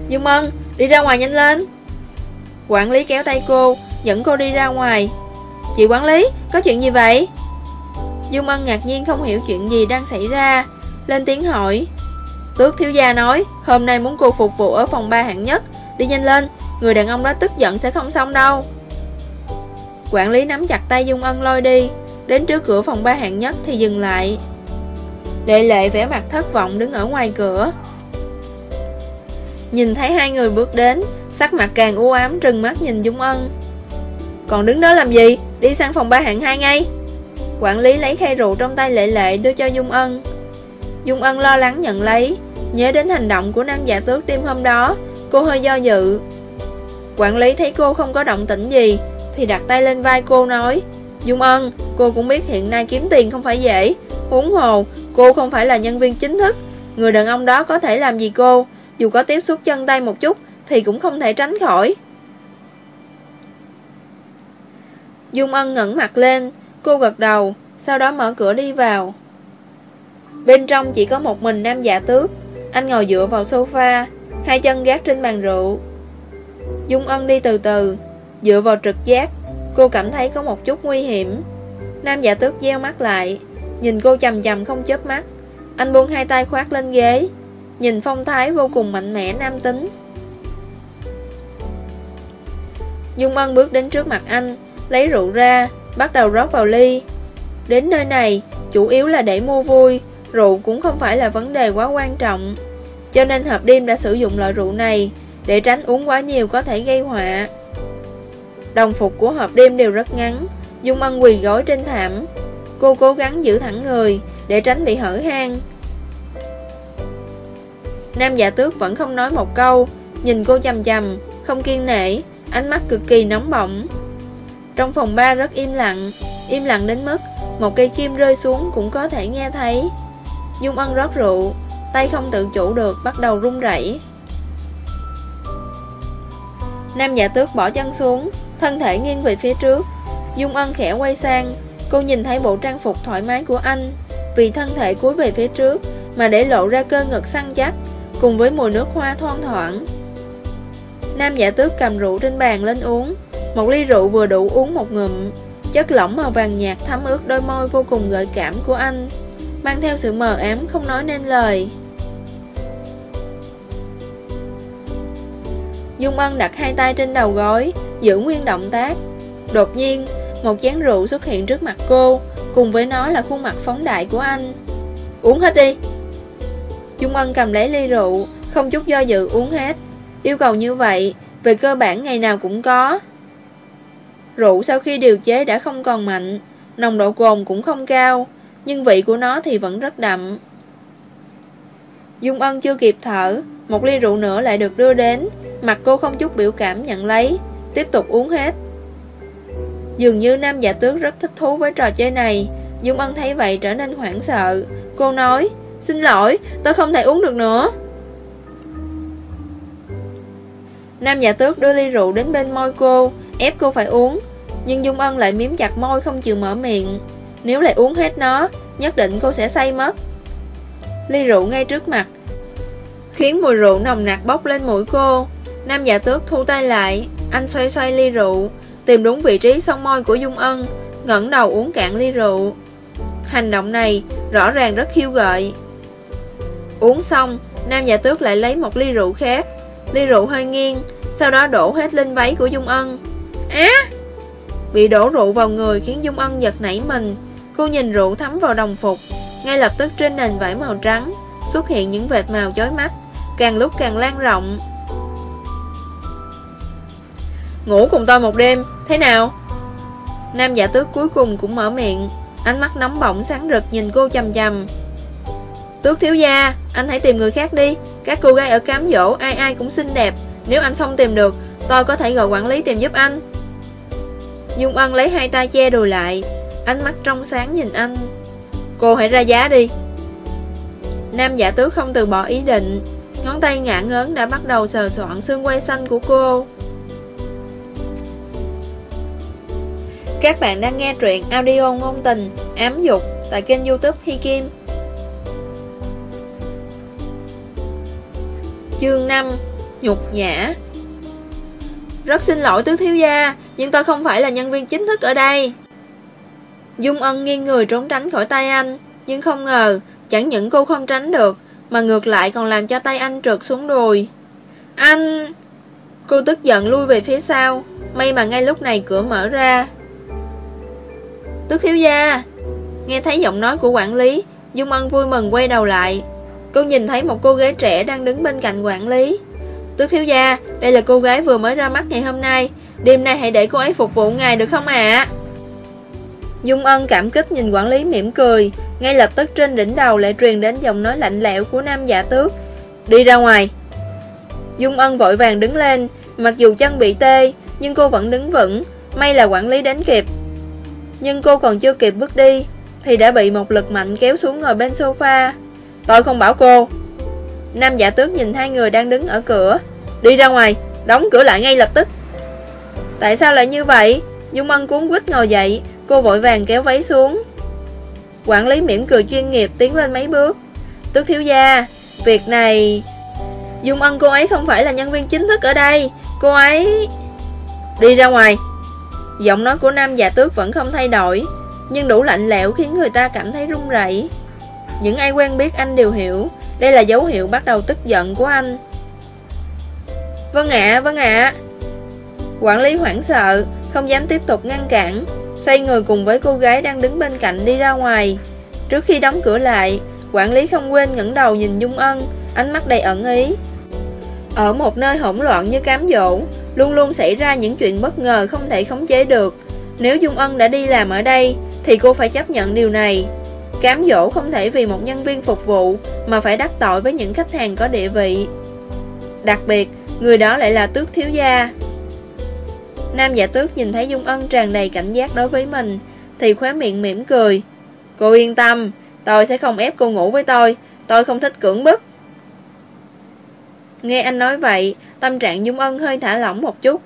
Dung Ân, đi ra ngoài nhanh lên. Quản lý kéo tay cô, Dẫn cô đi ra ngoài. Chị quản lý, có chuyện gì vậy? Dung Ân ngạc nhiên không hiểu chuyện gì đang xảy ra. Lên tiếng hỏi. Tước thiếu gia nói, Hôm nay muốn cô phục vụ ở phòng 3 hạng nhất. Đi nhanh lên, Người đàn ông đó tức giận sẽ không xong đâu. Quản lý nắm chặt tay Dung Ân lôi đi. Đến trước cửa phòng 3 hạng nhất thì dừng lại. Lệ lệ vẻ mặt thất vọng đứng ở ngoài cửa. Nhìn thấy hai người bước đến, Sắc mặt càng u ám trừng mắt nhìn Dung Ân. Còn đứng đó làm gì? Đi sang phòng 3 hạng 2 ngay. Quản lý lấy khay rượu trong tay lệ lệ đưa cho Dung Ân. Dung Ân lo lắng nhận lấy Nhớ đến hành động của nam giả tước đêm hôm đó Cô hơi do dự. Quản lý thấy cô không có động tĩnh gì Thì đặt tay lên vai cô nói Dung Ân, cô cũng biết hiện nay kiếm tiền không phải dễ. Huống hồ, cô không phải là nhân viên chính thức Người đàn ông đó có thể làm gì cô? Dù có tiếp xúc chân tay một chút Thì cũng không thể tránh khỏi. Dung Ân ngẩng mặt lên Cô gật đầu, Sau đó mở cửa đi vào. Bên trong chỉ có một mình nam giả tước. Anh ngồi dựa vào sofa, Hai chân gác trên bàn rượu. Dung Ân đi từ từ, Dựa vào trực giác, Cô cảm thấy có một chút nguy hiểm. Nam giả tước gieo mắt lại, Nhìn cô chầm chầm không chớp mắt. Anh buông hai tay khoác lên ghế, Nhìn phong thái vô cùng mạnh mẽ nam tính. Dung Ân bước đến trước mặt anh, Lấy rượu ra Bắt đầu rót vào ly. Đến nơi này, Chủ yếu là để mua vui, Rượu cũng không phải là vấn đề quá quan trọng. Cho nên hợp đêm đã sử dụng loại rượu này Để tránh uống quá nhiều có thể gây họa. Đồng phục của hợp đêm đều rất ngắn, Dung Ân quỳ gối trên thảm. Cô cố gắng giữ thẳng người Để tránh bị hở hang. Nam giả tước vẫn không nói một câu, Nhìn cô chầm chầm Không kiên nể, Ánh mắt cực kỳ nóng bỏng. Trong phòng ba rất im lặng Im lặng đến mức Một cây kim rơi xuống cũng có thể nghe thấy. Dung Ân rót rượu, Tay không tự chủ được bắt đầu run rẩy. Nam giả tước bỏ chân xuống, Thân thể nghiêng về phía trước. Dung Ân khẽ quay sang, Cô nhìn thấy bộ trang phục thoải mái của anh. Vì thân thể cúi về phía trước Mà để lộ ra cơ ngực săn chắc, Cùng với mùi nước hoa thoang thoảng. Nam giả tước cầm rượu trên bàn lên uống. Một ly rượu vừa đủ uống một ngụm Chất lỏng màu vàng nhạt thấm ướt đôi môi vô cùng gợi cảm của anh mang theo sự mờ ám không nói nên lời. Dung Ân đặt hai tay trên đầu gối, giữ nguyên động tác. Đột nhiên, một chén rượu xuất hiện trước mặt cô, cùng với nó là khuôn mặt phóng đại của anh. Uống hết đi. Dung Ân cầm lấy ly rượu, Không chút do dự uống hết Yêu cầu như vậy Về cơ bản ngày nào cũng có Rượu sau khi điều chế đã không còn mạnh Nồng độ cồn cũng không cao Nhưng vị của nó thì vẫn rất đậm. Dung Ân chưa kịp thở Một ly rượu nữa lại được đưa đến Mặt cô không chút biểu cảm nhận lấy Tiếp tục uống hết. Dường như nam giả tướng rất thích thú với trò chơi này Dung Ân thấy vậy trở nên hoảng sợ. Cô nói Xin lỗi, tôi không thể uống được nữa. Nam giả tước đưa ly rượu đến bên môi cô Ép cô phải uống. Nhưng Dung Ân lại miếm chặt môi không chịu mở miệng. Nếu lại uống hết nó, Nhất định cô sẽ say mất. Ly rượu ngay trước mặt, Khiến mùi rượu nồng nặc bốc lên mũi cô. Nam giả tước thu tay lại, Anh xoay xoay ly rượu, Tìm đúng vị trí song môi của Dung Ân, ngẩng đầu uống cạn ly rượu. Hành động này rõ ràng rất khiêu gợi. Uống xong, Nam giả tước lại lấy một ly rượu khác. Ly rượu hơi nghiêng, Sau đó đổ hết lên váy của Dung Ân. Á! Bị đổ rượu vào người khiến Dung Ân giật nảy mình. Cô nhìn rượu thấm vào đồng phục. Ngay lập tức trên nền vải màu trắng Xuất hiện những vệt màu chói mắt. Càng lúc càng lan rộng. Ngủ cùng tôi một đêm, Thế nào? Nam giả tước cuối cùng cũng mở miệng. Ánh mắt nóng bỏng sáng rực nhìn cô chầm chầm Tước thiếu gia, Anh hãy tìm người khác đi. Các cô gái ở cám dỗ, ai ai cũng xinh đẹp. Nếu anh không tìm được, Tôi có thể gọi quản lý tìm giúp anh. Dung Ân lấy hai tay che đùi lại. Ánh mắt trong sáng nhìn anh Cô hãy ra giá đi. Nam giả tứ không từ bỏ ý định. Ngón tay ngã ngớn đã bắt đầu sờ soạn xương quay xanh của cô. Các bạn đang nghe truyện audio ngôn tình, Ám dục tại kênh youtube Hi Kim. Chương 5 Nhục nhã. Rất xin lỗi tứ thiếu gia nhưng tôi không phải là nhân viên chính thức ở đây. Dung Ân nghiêng người trốn tránh khỏi tay anh, Nhưng không ngờ, Chẳng những cô không tránh được, Mà ngược lại còn làm cho tay anh trượt xuống đùi. Anh! Cô tức giận lui về phía sau, May mà ngay lúc này cửa mở ra. Tước thiếu gia! Nghe thấy giọng nói của quản lý, Dung Ân vui mừng quay đầu lại. Cô nhìn thấy một cô gái trẻ đang đứng bên cạnh quản lý. Tước thiếu gia, Đây là cô gái vừa mới ra mắt ngày hôm nay Đêm nay hãy để cô ấy phục vụ ngài được không ạ? Dung Ân cảm kích nhìn quản lý mỉm cười. Ngay lập tức trên đỉnh đầu lại truyền đến giọng nói lạnh lẽo của nam giả tước. Đi ra ngoài. Dung Ân vội vàng đứng lên. Mặc dù chân bị tê, Nhưng cô vẫn đứng vững. May là quản lý đến kịp. Nhưng cô còn chưa kịp bước đi, Thì đã bị một lực mạnh kéo xuống ngồi bên sofa. Tôi không bảo cô. Nam giả tước nhìn hai người đang đứng ở cửa. Đi ra ngoài, Đóng cửa lại ngay lập tức. Tại sao lại như vậy? Dung Ân cuốn quýt ngồi dậy Cô vội vàng kéo váy xuống. Quản lý mỉm cười chuyên nghiệp tiến lên mấy bước. Tước thiếu gia Việc này Dung Ân cô ấy không phải là nhân viên chính thức ở đây. Cô ấy Đi ra ngoài. Giọng nói của nam già tước vẫn không thay đổi Nhưng đủ lạnh lẽo khiến người ta cảm thấy run rẩy. Những ai quen biết anh đều hiểu Đây là dấu hiệu bắt đầu tức giận của anh. Vâng ạ, vâng ạ. Quản lý hoảng sợ Không dám tiếp tục ngăn cản Xoay người cùng với cô gái đang đứng bên cạnh đi ra ngoài Trước khi đóng cửa lại Quản lý không quên ngẩng đầu nhìn Dung Ân Ánh mắt đầy ẩn ý Ở một nơi hỗn loạn như cám dỗ Luôn luôn xảy ra những chuyện bất ngờ không thể khống chế được Nếu Dung Ân đã đi làm ở đây Thì cô phải chấp nhận điều này Cám dỗ không thể vì một nhân viên phục vụ mà phải đắc tội với những khách hàng có địa vị. Đặc biệt, người đó lại là tước thiếu gia. Nam giả tước nhìn thấy Dung Ân tràn đầy cảnh giác đối với mình, thì khóe miệng mỉm cười. Cô yên tâm, tôi sẽ không ép cô ngủ với tôi, tôi không thích cưỡng bức. Nghe anh nói vậy, tâm trạng Dung Ân hơi thả lỏng một chút.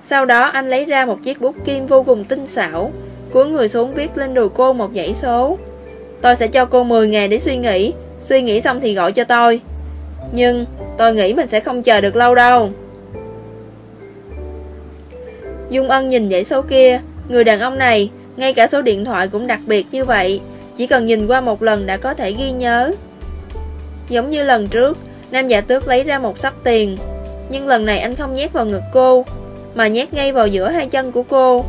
Sau đó anh lấy ra một chiếc bút kim vô cùng tinh xảo, Cúi người xuống viết lên đùi cô một dãy số Tôi sẽ cho cô 10 ngày để suy nghĩ Suy nghĩ xong thì gọi cho tôi Nhưng tôi nghĩ mình sẽ không chờ được lâu đâu Dung Ân nhìn dãy số kia. Người đàn ông này, Ngay cả số điện thoại cũng đặc biệt như vậy. Chỉ cần nhìn qua một lần đã có thể ghi nhớ. Giống như lần trước, Nam giả tước lấy ra một sắp tiền. Nhưng lần này anh không nhét vào ngực cô, Mà nhét ngay vào giữa hai chân của cô.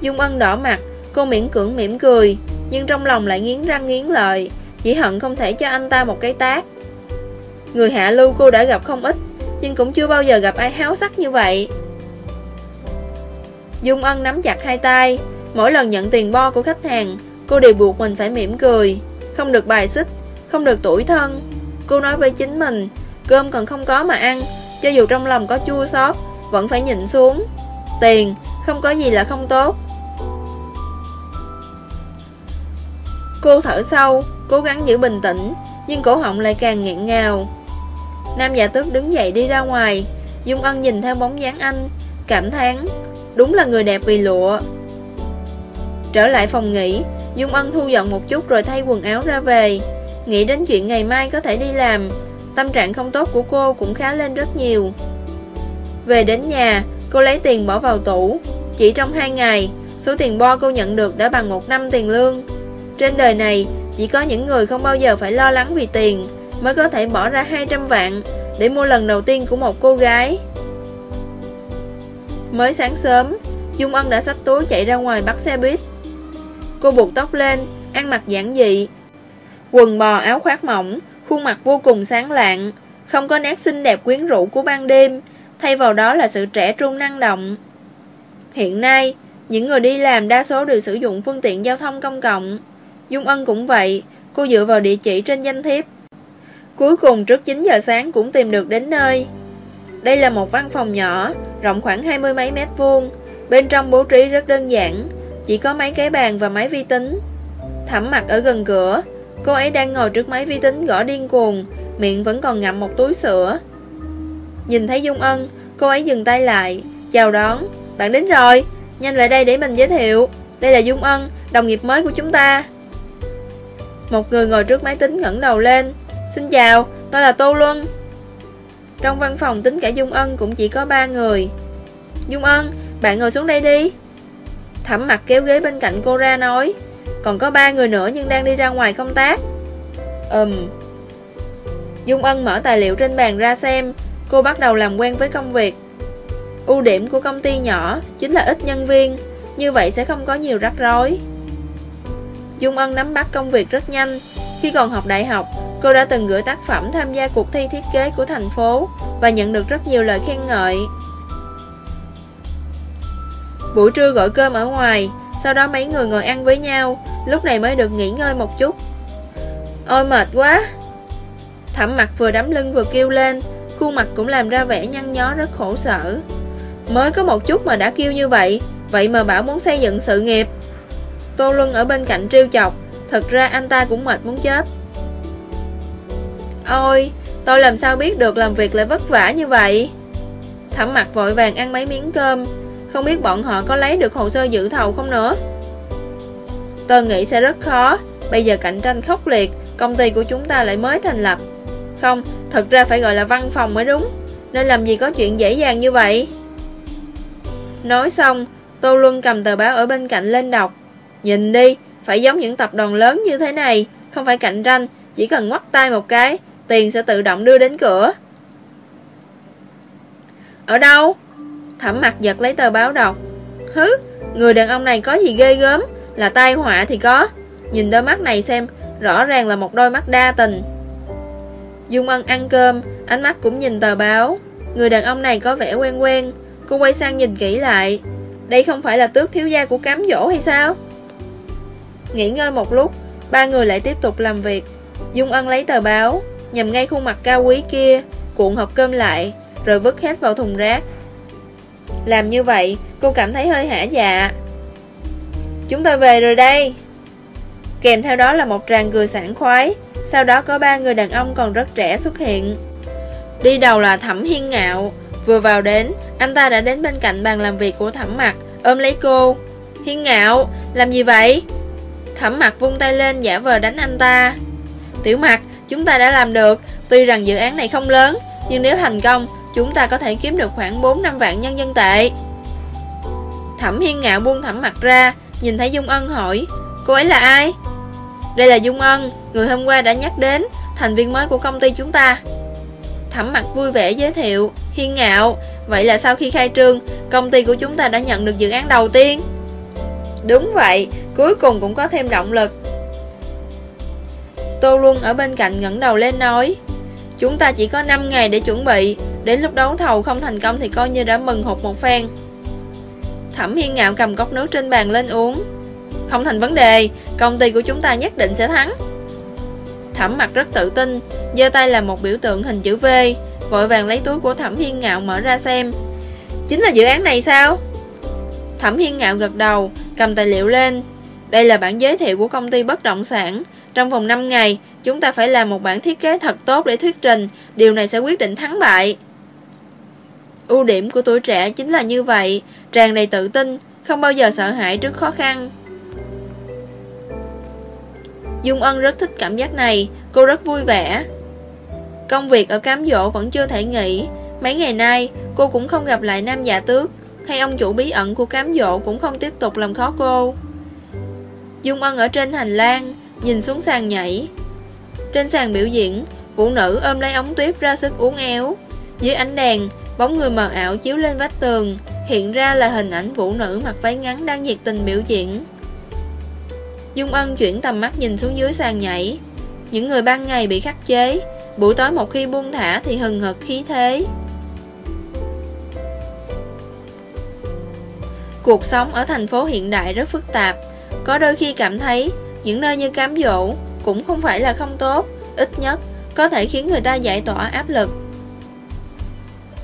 Dung Ân đỏ mặt, Cô miễn cưỡng mỉm cười, Nhưng trong lòng lại nghiến răng nghiến lợi, Chỉ hận không thể cho anh ta một cái tát. Người hạ lưu cô đã gặp không ít, Nhưng cũng chưa bao giờ gặp ai háo sắc như vậy. Dung Ân nắm chặt hai tay. Mỗi lần nhận tiền bo của khách hàng, Cô đều buộc mình phải mỉm cười. Không được bài xích, Không được tủi thân. Cô nói với chính mình, Cơm còn không có mà ăn, Cho dù trong lòng có chua xót, Vẫn phải nhịn xuống. Tiền, không có gì là không tốt. Cô thở sâu, Cố gắng giữ bình tĩnh, Nhưng cổ họng lại càng nghẹn ngào. Nam giả tước đứng dậy đi ra ngoài. Dung Ân nhìn theo bóng dáng anh, Cảm thán Đúng là người đẹp vì lụa. Trở lại phòng nghỉ, Dung Ân thu dọn một chút rồi thay quần áo ra về. Nghĩ đến chuyện ngày mai có thể đi làm, Tâm trạng không tốt của cô cũng khá lên rất nhiều. Về đến nhà, Cô lấy tiền bỏ vào tủ. Chỉ trong 2 ngày, Số tiền bo cô nhận được đã bằng một năm tiền lương. Trên đời này, Chỉ có những người không bao giờ phải lo lắng vì tiền Mới có thể bỏ ra 200 vạn Để mua lần đầu tiên của một cô gái. Mới sáng sớm, Dung Ân đã xách túi chạy ra ngoài bắt xe buýt. Cô buộc tóc lên, Ăn mặc giản dị. Quần bò, áo khoác mỏng, Khuôn mặt vô cùng sáng lạng, Không có nét xinh đẹp quyến rũ của ban đêm, Thay vào đó là sự trẻ trung năng động. Hiện nay, Những người đi làm đa số đều sử dụng phương tiện giao thông công cộng. Dung Ân cũng vậy, Cô dựa vào địa chỉ trên danh thiếp. Cuối cùng trước 9 giờ sáng cũng tìm được đến nơi. Đây là một văn phòng nhỏ, Rộng khoảng hai mươi mấy mét vuông. Bên trong bố trí rất đơn giản, Chỉ có mấy cái bàn và máy vi tính. Thẩm mặt ở gần cửa, Cô ấy đang ngồi trước máy vi tính gõ điên cuồng, Miệng vẫn còn ngậm một túi sữa. Nhìn thấy Dung Ân, Cô ấy dừng tay lại. Chào đón, Bạn đến rồi. Nhanh lại đây để mình giới thiệu. Đây là Dung Ân, Đồng nghiệp mới của chúng ta. Một người ngồi trước máy tính ngẩng đầu lên. Xin chào, Tôi là Tô Luân. Trong văn phòng, tính cả Dung Ân cũng chỉ có ba người. Dung Ân, Bạn ngồi xuống đây đi. Thẩm mặt kéo ghế bên cạnh cô ra nói, Còn có ba người nữa nhưng đang đi ra ngoài công tác. Ừm. Dung Ân mở tài liệu trên bàn ra xem, Cô bắt đầu làm quen với công việc. Ưu điểm của công ty nhỏ chính là ít nhân viên, Như vậy sẽ không có nhiều rắc rối. Dung Ân nắm bắt công việc rất nhanh, Khi còn học đại học Cô đã từng gửi tác phẩm tham gia cuộc thi thiết kế của thành phố Và nhận được rất nhiều lời khen ngợi. Buổi trưa gọi cơm ở ngoài, Sau đó mấy người ngồi ăn với nhau, Lúc này mới được nghỉ ngơi một chút. Ôi, mệt quá. Thẩm mặt vừa đấm lưng vừa kêu lên, Khuôn mặt cũng làm ra vẻ nhăn nhó rất khổ sở. Mới có một chút mà đã kêu như vậy Vậy mà bảo muốn xây dựng sự nghiệp. Tô Luân ở bên cạnh trêu chọc, Thật ra anh ta cũng mệt muốn chết. Ôi Tôi làm sao biết được làm việc lại vất vả như vậy? Thẩm mặt vội vàng ăn mấy miếng cơm. Không biết bọn họ có lấy được hồ sơ dự thầu không nữa. Tôi nghĩ sẽ rất khó. Bây giờ cạnh tranh khốc liệt Công ty của chúng ta lại mới thành lập. Không, thật ra phải gọi là văn phòng mới đúng. Nên làm gì có chuyện dễ dàng như vậy? Nói xong Tô Luân cầm tờ báo ở bên cạnh lên đọc. Nhìn đi, phải giống những tập đoàn lớn như thế này. Không phải cạnh tranh Chỉ cần ngoắt tay một cái Tiền sẽ tự động đưa đến cửa. Ở đâu? Thẩm mặt giật lấy tờ báo đọc. Hứ, người đàn ông này có gì ghê gớm? Là tai họa thì có. Nhìn đôi mắt này xem Rõ ràng là một đôi mắt đa tình. Dung Ân ăn cơm Ánh mắt cũng nhìn tờ báo. Người đàn ông này có vẻ quen quen. Cô quay sang nhìn kỹ lại. Đây không phải là tước thiếu gia của cám dỗ hay sao? Nghỉ ngơi một lúc Ba người lại tiếp tục làm việc. Dung Ân lấy tờ báo. Nhằm ngay khuôn mặt cao quý kia, Cuộn hộp cơm lại, Rồi vứt hết vào thùng rác. Làm như vậy, cô cảm thấy hơi hả dạ. Chúng tôi về rồi đây. Kèm theo đó là một tràng cười sảng khoái, Sau đó có ba người đàn ông còn rất trẻ xuất hiện. Đi đầu là Thẩm Hiên Ngạo, Vừa vào đến, Anh ta đã đến bên cạnh bàn làm việc của Thẩm Mặt Ôm lấy cô. Hiên Ngạo, Làm gì vậy? Thẩm Mặt vung tay lên giả vờ đánh anh ta. Tiểu Mặt Chúng ta đã làm được. Tuy rằng dự án này không lớn, Nhưng nếu thành công, Chúng ta có thể kiếm được khoảng 4 năm vạn nhân dân tệ. Thẩm Hiên Ngạo buông Thẩm Mặt ra, Nhìn thấy Dung Ân hỏi, Cô ấy là ai? Đây là Dung Ân, Người hôm qua đã nhắc đến, Thành viên mới của công ty chúng ta. Thẩm mặt vui vẻ giới thiệu, Hiên ngạo, Vậy là sau khi khai trương, Công ty của chúng ta đã nhận được dự án đầu tiên. Đúng vậy, Cuối cùng cũng có thêm động lực. Tô Luân ở bên cạnh ngẩng đầu lên nói, Chúng ta chỉ có 5 ngày để chuẩn bị, Đến lúc đấu thầu không thành công thì coi như đã mừng hụt một phen. Thẩm Hiên Ngạo cầm cốc nước trên bàn lên uống, Không thành vấn đề, Công ty của chúng ta nhất định sẽ thắng. Thẩm mặt rất tự tin, giơ tay là một biểu tượng hình chữ V, Vội vàng lấy túi của Thẩm Hiên Ngạo mở ra xem. Chính là dự án này sao? Thẩm Hiên Ngạo gật đầu, Cầm tài liệu lên. Đây là bản giới thiệu của công ty bất động sản trong vòng 5 ngày, Chúng ta phải làm một bản thiết kế thật tốt để thuyết trình. Điều này sẽ quyết định thắng bại. Ưu điểm của tuổi trẻ chính là như vậy. Tràn đầy tự tin, Không bao giờ sợ hãi trước khó khăn. Dung Ân rất thích cảm giác này. Cô rất vui vẻ. Công việc ở cám dỗ vẫn chưa thể nghỉ. Mấy ngày nay, cô cũng không gặp lại nam giả tước, Hay ông chủ bí ẩn của cám dỗ cũng không tiếp tục làm khó cô. Dung Ân ở trên hành lang Nhìn xuống sàn nhảy. Trên sàn biểu diễn vũ nữ ôm lấy ống tuyếp ra sức uống éo. Dưới ánh đèn, Bóng người mờ ảo chiếu lên vách tường, Hiện ra là hình ảnh vũ nữ mặc váy ngắn đang nhiệt tình biểu diễn. Dung Ân chuyển tầm mắt nhìn xuống dưới sàn nhảy. Những người ban ngày bị khắc chế, Buổi tối một khi buông thả thì hừng hực khí thế. Cuộc sống ở thành phố hiện đại rất phức tạp, Có đôi khi cảm thấy những nơi như cám dỗ cũng không phải là không tốt, Ít nhất có thể khiến người ta giải tỏa áp lực.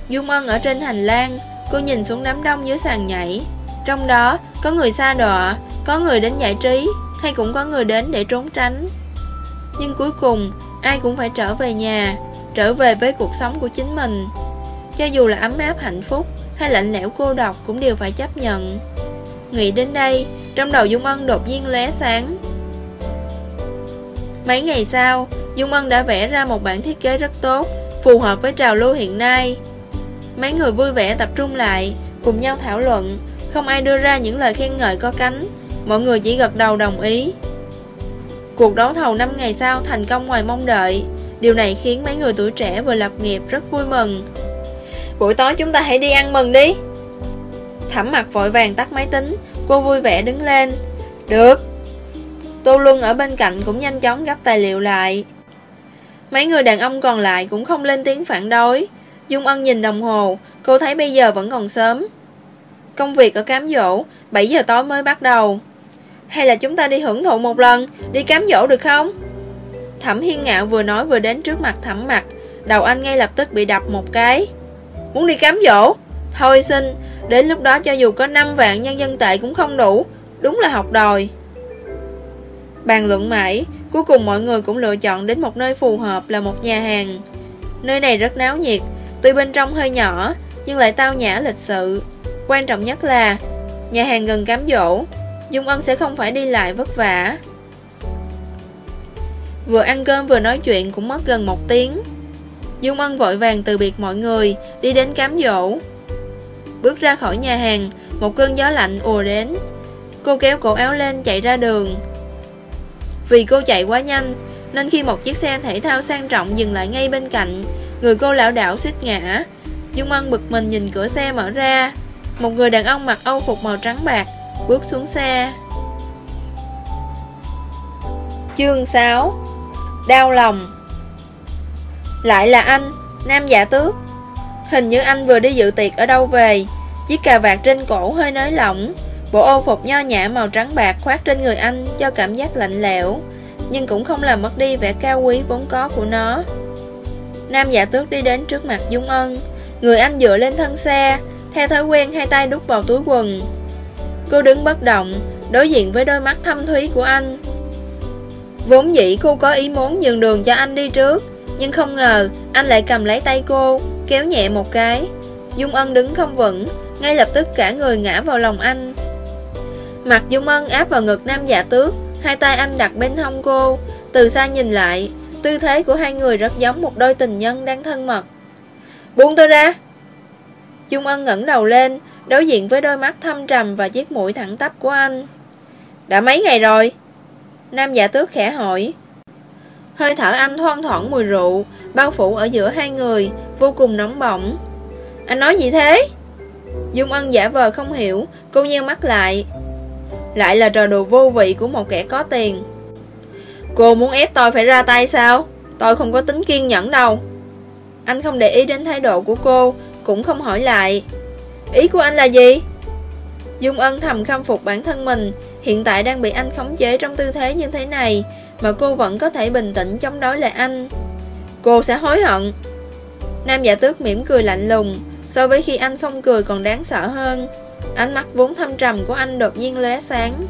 Dung Ân ở trên hành lang, Cô nhìn xuống đám đông dưới sàn nhảy. Trong đó, có người xa đọa, Có người đến giải trí, Hay cũng có người đến để trốn tránh. Nhưng cuối cùng, Ai cũng phải trở về nhà, Trở về với cuộc sống của chính mình. Cho dù là ấm áp, hạnh phúc, Hay lạnh lẽo, cô độc cũng đều phải chấp nhận. Nghĩ đến đây, Trong đầu Dung Ân đột nhiên lóe sáng. Mấy ngày sau, Dung Ân đã vẽ ra một bản thiết kế rất tốt, Phù hợp với trào lưu hiện nay. Mấy người vui vẻ tập trung lại, Cùng nhau thảo luận, Không ai đưa ra những lời khen ngợi có cánh. Mọi người chỉ gật đầu đồng ý. Cuộc đấu thầu 5 ngày sau thành công ngoài mong đợi. Điều này khiến mấy người tuổi trẻ vừa lập nghiệp rất vui mừng. Buổi tối chúng ta hãy đi ăn mừng đi. Thẩm mặt vội vàng tắt máy tính, Cô vui vẻ đứng lên. Được. Tô Luân ở bên cạnh cũng nhanh chóng gấp tài liệu lại. Mấy người đàn ông còn lại cũng không lên tiếng phản đối. Dung Ân nhìn đồng hồ, Cô thấy bây giờ vẫn còn sớm. Công việc ở cám dỗ 7 giờ tối mới bắt đầu. Hay là chúng ta đi hưởng thụ một lần, Đi cám dỗ được không? Thẩm Hiên Ngạo vừa nói vừa đến trước mặt thẩm mặt Đầu anh ngay lập tức bị đập một cái. Muốn đi cám dỗ? Thôi xin, Đến lúc đó cho dù có 5 vạn nhân dân tệ cũng không đủ, Đúng là học đòi. Bàn luận mãi, Cuối cùng mọi người cũng lựa chọn đến một nơi phù hợp là một nhà hàng. Nơi này rất náo nhiệt, Tuy bên trong hơi nhỏ, Nhưng lại tao nhã lịch sự. Quan trọng nhất là, Nhà hàng gần cám dỗ, Dung Ân sẽ không phải đi lại vất vả. Vừa ăn cơm vừa nói chuyện cũng mất gần một tiếng. Dung Ân vội vàng từ biệt mọi người, Đi đến cám dỗ. Bước ra khỏi nhà hàng, Một cơn gió lạnh ùa đến. Cô kéo cổ áo lên chạy ra đường. Vì cô chạy quá nhanh, Nên khi một chiếc xe thể thao sang trọng dừng lại ngay bên cạnh, Người cô lão đảo suýt ngã. Dung Ân bực mình nhìn cửa xe mở ra. Một người đàn ông mặc âu phục màu trắng bạc Bước xuống xe. Chương 6 Đau lòng. Lại là anh, Nam giả tước. Hình như anh vừa đi dự tiệc ở đâu về, Chiếc cà vạt trên cổ hơi nới lỏng. Bộ ô phục nho nhã màu trắng bạc khoác trên người anh cho cảm giác lạnh lẽo, Nhưng cũng không làm mất đi vẻ cao quý vốn có của nó. Nam giả tước đi đến trước mặt Dung Ân. Người anh dựa lên thân xe, Theo thói quen hai tay đút vào túi quần. Cô đứng bất động, Đối diện với đôi mắt thâm thúy của anh. Vốn dĩ cô có ý muốn nhường đường cho anh đi trước, Nhưng không ngờ Anh lại cầm lấy tay cô, Kéo nhẹ một cái. Dung Ân đứng không vững, Ngay lập tức cả người ngã vào lòng anh. Mặt Dung Ân áp vào ngực nam giả tước, Hai tay anh đặt bên hông cô. Từ xa nhìn lại, Tư thế của hai người rất giống một đôi tình nhân đang thân mật. Buông tôi ra! Dung Ân ngẩng đầu lên, Đối diện với đôi mắt thâm trầm và chiếc mũi thẳng tắp của anh. Đã mấy ngày rồi? Nam giả tước khẽ hỏi. Hơi thở anh thoang thoảng mùi rượu, Bao phủ ở giữa hai người, Vô cùng nóng bỏng. Anh nói gì thế? Dung Ân giả vờ không hiểu, Cô nheo mắt lại. Lại là trò đồ vô vị của một kẻ có tiền. Cô muốn ép tôi phải ra tay sao? Tôi không có tính kiên nhẫn đâu. Anh không để ý đến thái độ của cô, Cũng không hỏi lại. Ý của anh là gì? Dung Ân thầm khâm phục bản thân mình. Hiện tại đang bị anh khống chế trong tư thế như thế này, Mà cô vẫn có thể bình tĩnh chống đối lại anh. Cô sẽ hối hận. Nam giả tước mỉm cười lạnh lùng, So với khi anh không cười còn đáng sợ hơn. Ánh mắt vốn thâm trầm của anh đột nhiên lóe sáng.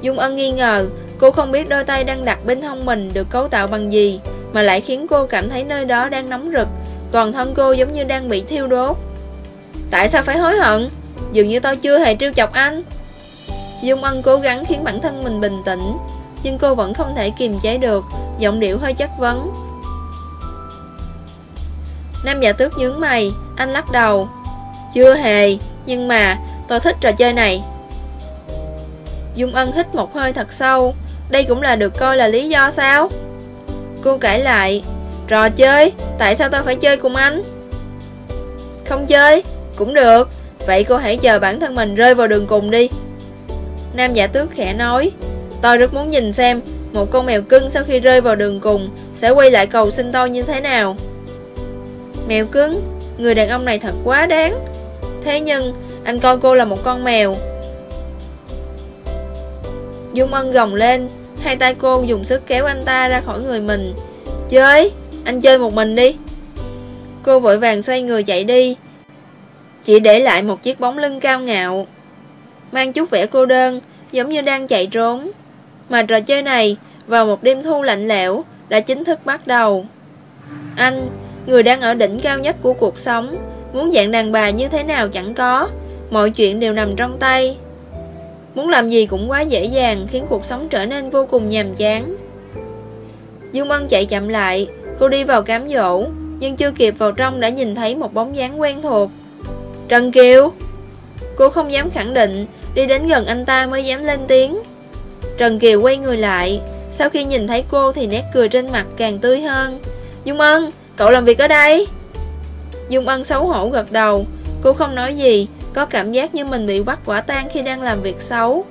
Dung Ân nghi ngờ, Cô không biết đôi tay đang đặt bên hông mình được cấu tạo bằng gì, Mà lại khiến cô cảm thấy nơi đó đang nóng rực, Toàn thân cô giống như đang bị thiêu đốt. Tại sao phải hối hận? Dường như tôi chưa hề trêu chọc anh. Dung Ân cố gắng khiến bản thân mình bình tĩnh, Nhưng cô vẫn không thể kiềm chế được, Giọng điệu hơi chất vấn. Nam giả tước nhướng mày, Anh lắc đầu. Chưa hề, Nhưng mà, tôi thích trò chơi này. Dung Ân hít một hơi thật sâu. Đây cũng là được coi là lý do sao? Cô cãi lại. Trò chơi? Tại sao tôi phải chơi cùng anh? Không chơi? Cũng được. Vậy cô hãy chờ bản thân mình rơi vào đường cùng đi. Nam giả tước khẽ nói. Tôi rất muốn nhìn xem Một con mèo cưng sau khi rơi vào đường cùng Sẽ quay lại cầu xin tôi như thế nào. Mèo cưng? Người đàn ông này thật quá đáng. Thế nhưng, anh coi cô là một con mèo. Dung Ân gồng lên, Hai tay cô dùng sức kéo anh ta ra khỏi người mình. Chơi, Anh chơi một mình đi. Cô vội vàng xoay người chạy đi, Chỉ để lại một chiếc bóng lưng cao ngạo, Mang chút vẻ cô đơn, Giống như đang chạy trốn. Mà trò chơi này, Vào một đêm thu lạnh lẽo, Đã chính thức bắt đầu. Anh, Người đang ở đỉnh cao nhất của cuộc sống Muốn dạng đàn bà như thế nào chẳng có. Mọi chuyện đều nằm trong tay. Muốn làm gì cũng quá dễ dàng Khiến cuộc sống trở nên vô cùng nhàm chán. Dương Mân chạy chậm lại. Cô đi vào cám dỗ Nhưng chưa kịp vào trong đã nhìn thấy một bóng dáng quen thuộc. Trần Kiều! Cô không dám khẳng định Đi đến gần anh ta mới dám lên tiếng. Trần Kiều quay người lại. Sau khi nhìn thấy cô thì nét cười trên mặt càng tươi hơn. Dung Ân, cậu làm việc ở đây. Dung Ân xấu hổ gật đầu. Cô không nói gì có cảm giác như mình bị bắt quả tang khi đang làm việc xấu.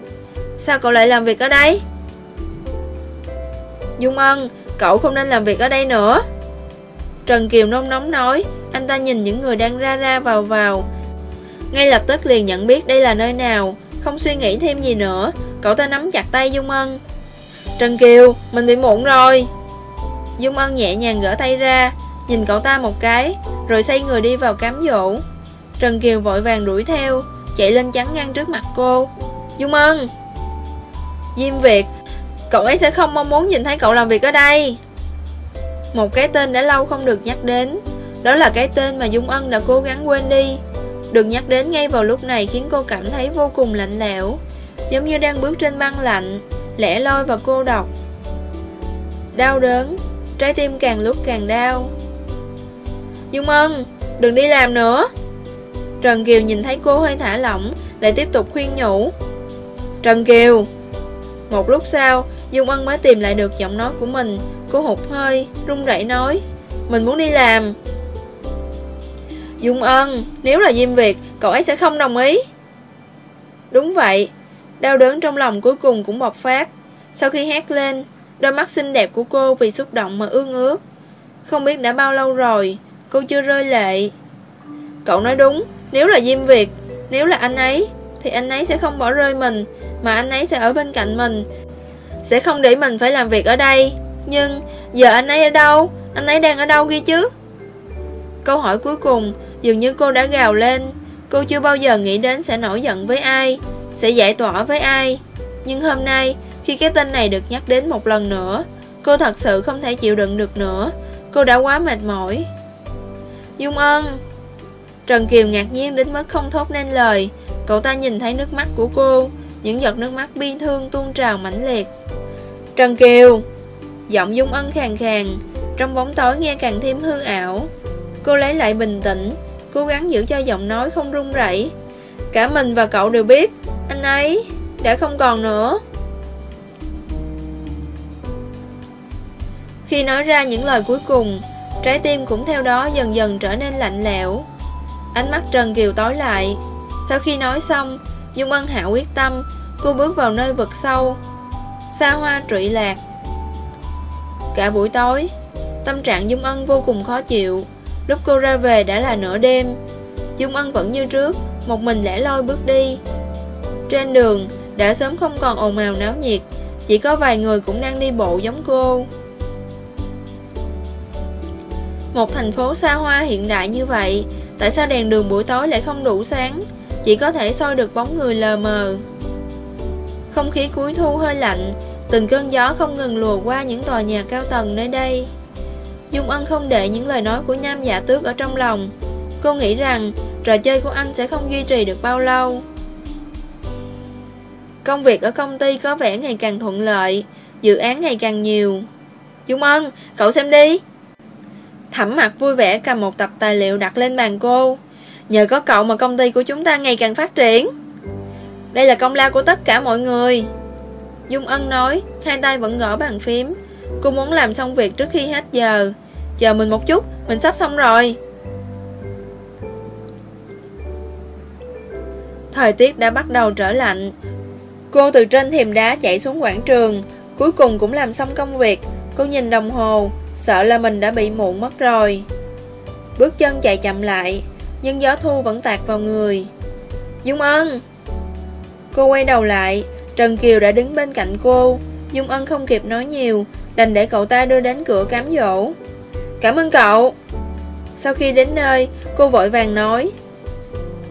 Sao cậu lại làm việc ở đây? Dung Ân, cậu không nên làm việc ở đây nữa. Trần Kiều nôn nóng nói Anh ta nhìn những người đang ra ra vào vào. Ngay lập tức liền nhận biết đây là nơi nào Không suy nghĩ thêm gì nữa Cậu ta nắm chặt tay Dung Ân. Trần Kiều, mình bị muộn rồi. Dung Ân nhẹ nhàng gỡ tay ra Nhìn cậu ta một cái. Rồi xoay người đi vào cám dỗ. Trần Kiều vội vàng đuổi theo, Chạy lên chắn ngang trước mặt cô. Dung Ân! Diêm Việt, Cậu ấy sẽ không mong muốn nhìn thấy cậu làm việc ở đây. Một cái tên đã lâu không được nhắc đến. Đó là cái tên mà Dung Ân đã cố gắng quên đi. Được nhắc đến ngay vào lúc này khiến cô cảm thấy vô cùng lạnh lẽo, Giống như đang bước trên băng lạnh, Lẻ loi và cô độc. Đau đớn, Trái tim càng lúc càng đau. Dung Ân Đừng đi làm nữa. Trần Kiều nhìn thấy cô hơi thả lỏng Lại tiếp tục khuyên nhủ. Trần Kiều Một lúc sau Dung Ân mới tìm lại được giọng nói của mình. Cô hụt hơi, run rẩy nói Mình muốn đi làm. Dung Ân Nếu là Diêm Việt, cậu ấy sẽ không đồng ý. Đúng vậy. Đau đớn trong lòng cuối cùng cũng bộc phát. Sau khi hét lên Đôi mắt xinh đẹp của cô vì xúc động mà ương ướt Không biết đã bao lâu rồi Cô chưa rơi lệ. Cậu nói đúng, nếu là Diêm Việt, Nếu là anh ấy, Thì anh ấy sẽ không bỏ rơi mình, Mà anh ấy sẽ ở bên cạnh mình. Sẽ không để mình phải làm việc ở đây. Nhưng giờ anh ấy ở đâu? Anh ấy đang ở đâu kia chứ? Câu hỏi cuối cùng, Dường như cô đã gào lên. Cô chưa bao giờ nghĩ đến sẽ nổi giận với ai, Sẽ giải tỏa với ai. Nhưng hôm nay, Khi cái tên này được nhắc đến một lần nữa, Cô thật sự không thể chịu đựng được nữa. Cô đã quá mệt mỏi. Dung Ân. Trần Kiều ngạc nhiên đến mức không thốt nên lời. Cậu ta nhìn thấy nước mắt của cô, Những giọt nước mắt bi thương tuôn trào mãnh liệt. Trần Kiều, Giọng Dung Ân khàn khàn, Trong bóng tối nghe càng thêm hư ảo. Cô lấy lại bình tĩnh, Cố gắng giữ cho giọng nói không run rẩy. Cả mình và cậu đều biết, Anh ấy đã không còn nữa. Khi nói ra những lời cuối cùng Trái tim cũng theo đó dần dần trở nên lạnh lẽo. Ánh mắt Trần Kiều tối lại. Sau khi nói xong, Dung Ân Hạ quyết tâm, Cô bước vào nơi vực sâu. Xa hoa trụy lạc. Cả buổi tối, Tâm trạng Dung Ân vô cùng khó chịu. Lúc cô ra về đã là nửa đêm. Dung Ân vẫn như trước, Một mình lẻ loi bước đi. Trên đường, đã sớm không còn ồn ào náo nhiệt, Chỉ có vài người cũng đang đi bộ giống cô. Một thành phố xa hoa hiện đại như vậy Tại sao đèn đường buổi tối lại không đủ sáng? Chỉ có thể soi được bóng người lờ mờ. Không khí cuối thu hơi lạnh Từng cơn gió không ngừng lùa qua những tòa nhà cao tầng nơi đây. Dung Ân không để những lời nói của nam Dạ Tước ở trong lòng. Cô nghĩ rằng trò chơi của anh sẽ không duy trì được bao lâu. Công việc ở công ty có vẻ ngày càng thuận lợi Dự án ngày càng nhiều. Dung Ân, cậu xem đi. Thẩm mặt vui vẻ cầm một tập tài liệu đặt lên bàn cô. Nhờ có cậu mà công ty của chúng ta ngày càng phát triển. Đây là công lao của tất cả mọi người. Dung Ân nói, Hai tay vẫn gõ bàn phím. Cô muốn làm xong việc trước khi hết giờ. Chờ mình một chút, Mình sắp xong rồi. Thời tiết đã bắt đầu trở lạnh. Cô từ trên thềm đá chạy xuống quảng trường. Cuối cùng cũng làm xong công việc. Cô nhìn đồng hồ. Sợ là mình đã bị muộn mất rồi. Bước chân chạy chậm lại, Nhưng gió thu vẫn tạt vào người. Dung Ân! Cô quay đầu lại, Trần Kiều đã đứng bên cạnh cô. Dung Ân không kịp nói nhiều, Đành để cậu ta đưa đến cửa cám dỗ. Cảm ơn cậu. Sau khi đến nơi, Cô vội vàng nói,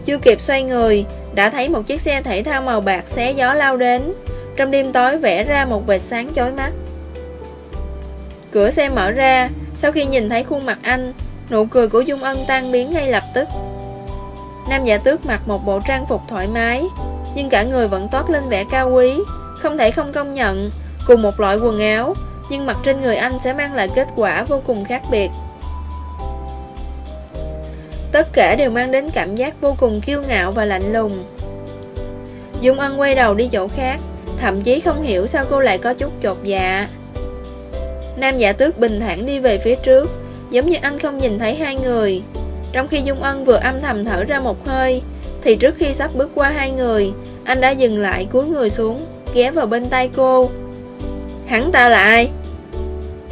Chưa kịp xoay người, Đã thấy một chiếc xe thể thao màu bạc xé gió lao đến. Trong đêm tối vẽ ra một vệt sáng chói mắt. Cửa xe mở ra, Sau khi nhìn thấy khuôn mặt anh, Nụ cười của Dung Ân tan biến ngay lập tức. Nam giả tước mặc một bộ trang phục thoải mái, Nhưng cả người vẫn toát lên vẻ cao quý, Không thể không công nhận, Cùng một loại quần áo, Nhưng mặc trên người anh sẽ mang lại kết quả vô cùng khác biệt. Tất cả đều mang đến cảm giác vô cùng kiêu ngạo và lạnh lùng. Dung Ân quay đầu đi chỗ khác, Thậm chí không hiểu sao cô lại có chút chột dạ. Nam giả tước bình thản đi về phía trước, Giống như anh không nhìn thấy hai người. Trong khi Dung Ân vừa âm thầm thở ra một hơi, Thì trước khi sắp bước qua hai người, Anh đã dừng lại cúi người xuống, Ghé vào bên tay cô. Hắn ta là ai?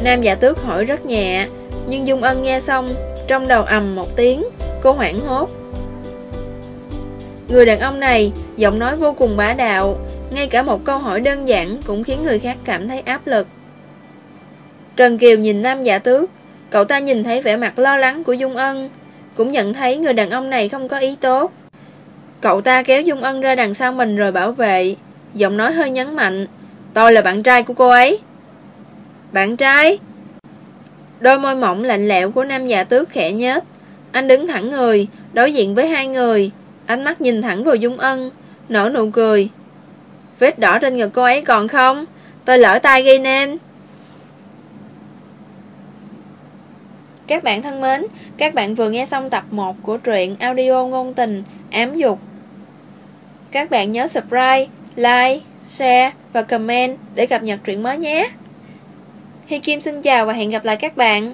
Nam giả tước hỏi rất nhẹ, Nhưng Dung Ân nghe xong, Trong đầu ầm một tiếng, Cô hoảng hốt. Người đàn ông này, Giọng nói vô cùng bá đạo, Ngay cả một câu hỏi đơn giản Cũng khiến người khác cảm thấy áp lực. Trần Kiều nhìn Nam giả tước. Cậu ta nhìn thấy vẻ mặt lo lắng của Dung Ân Cũng nhận thấy người đàn ông này không có ý tốt. Cậu ta kéo Dung Ân ra đằng sau mình rồi bảo vệ Giọng nói hơi nhấn mạnh Tôi là bạn trai của cô ấy. Bạn trai? Đôi môi mỏng lạnh lẽo của nam giả tước khẽ nhếch, Anh đứng thẳng người Đối diện với hai người. Ánh mắt nhìn thẳng vào Dung Ân Nở nụ cười. Vết đỏ trên ngực cô ấy còn không? Tôi lỡ tay gây nên. Các bạn thân mến, các bạn vừa nghe xong tập 1 của truyện audio ngôn tình ám dục. Các bạn nhớ subscribe, like, share và comment để cập nhật truyện mới nhé. Hi Kim xin chào và hẹn gặp lại các bạn.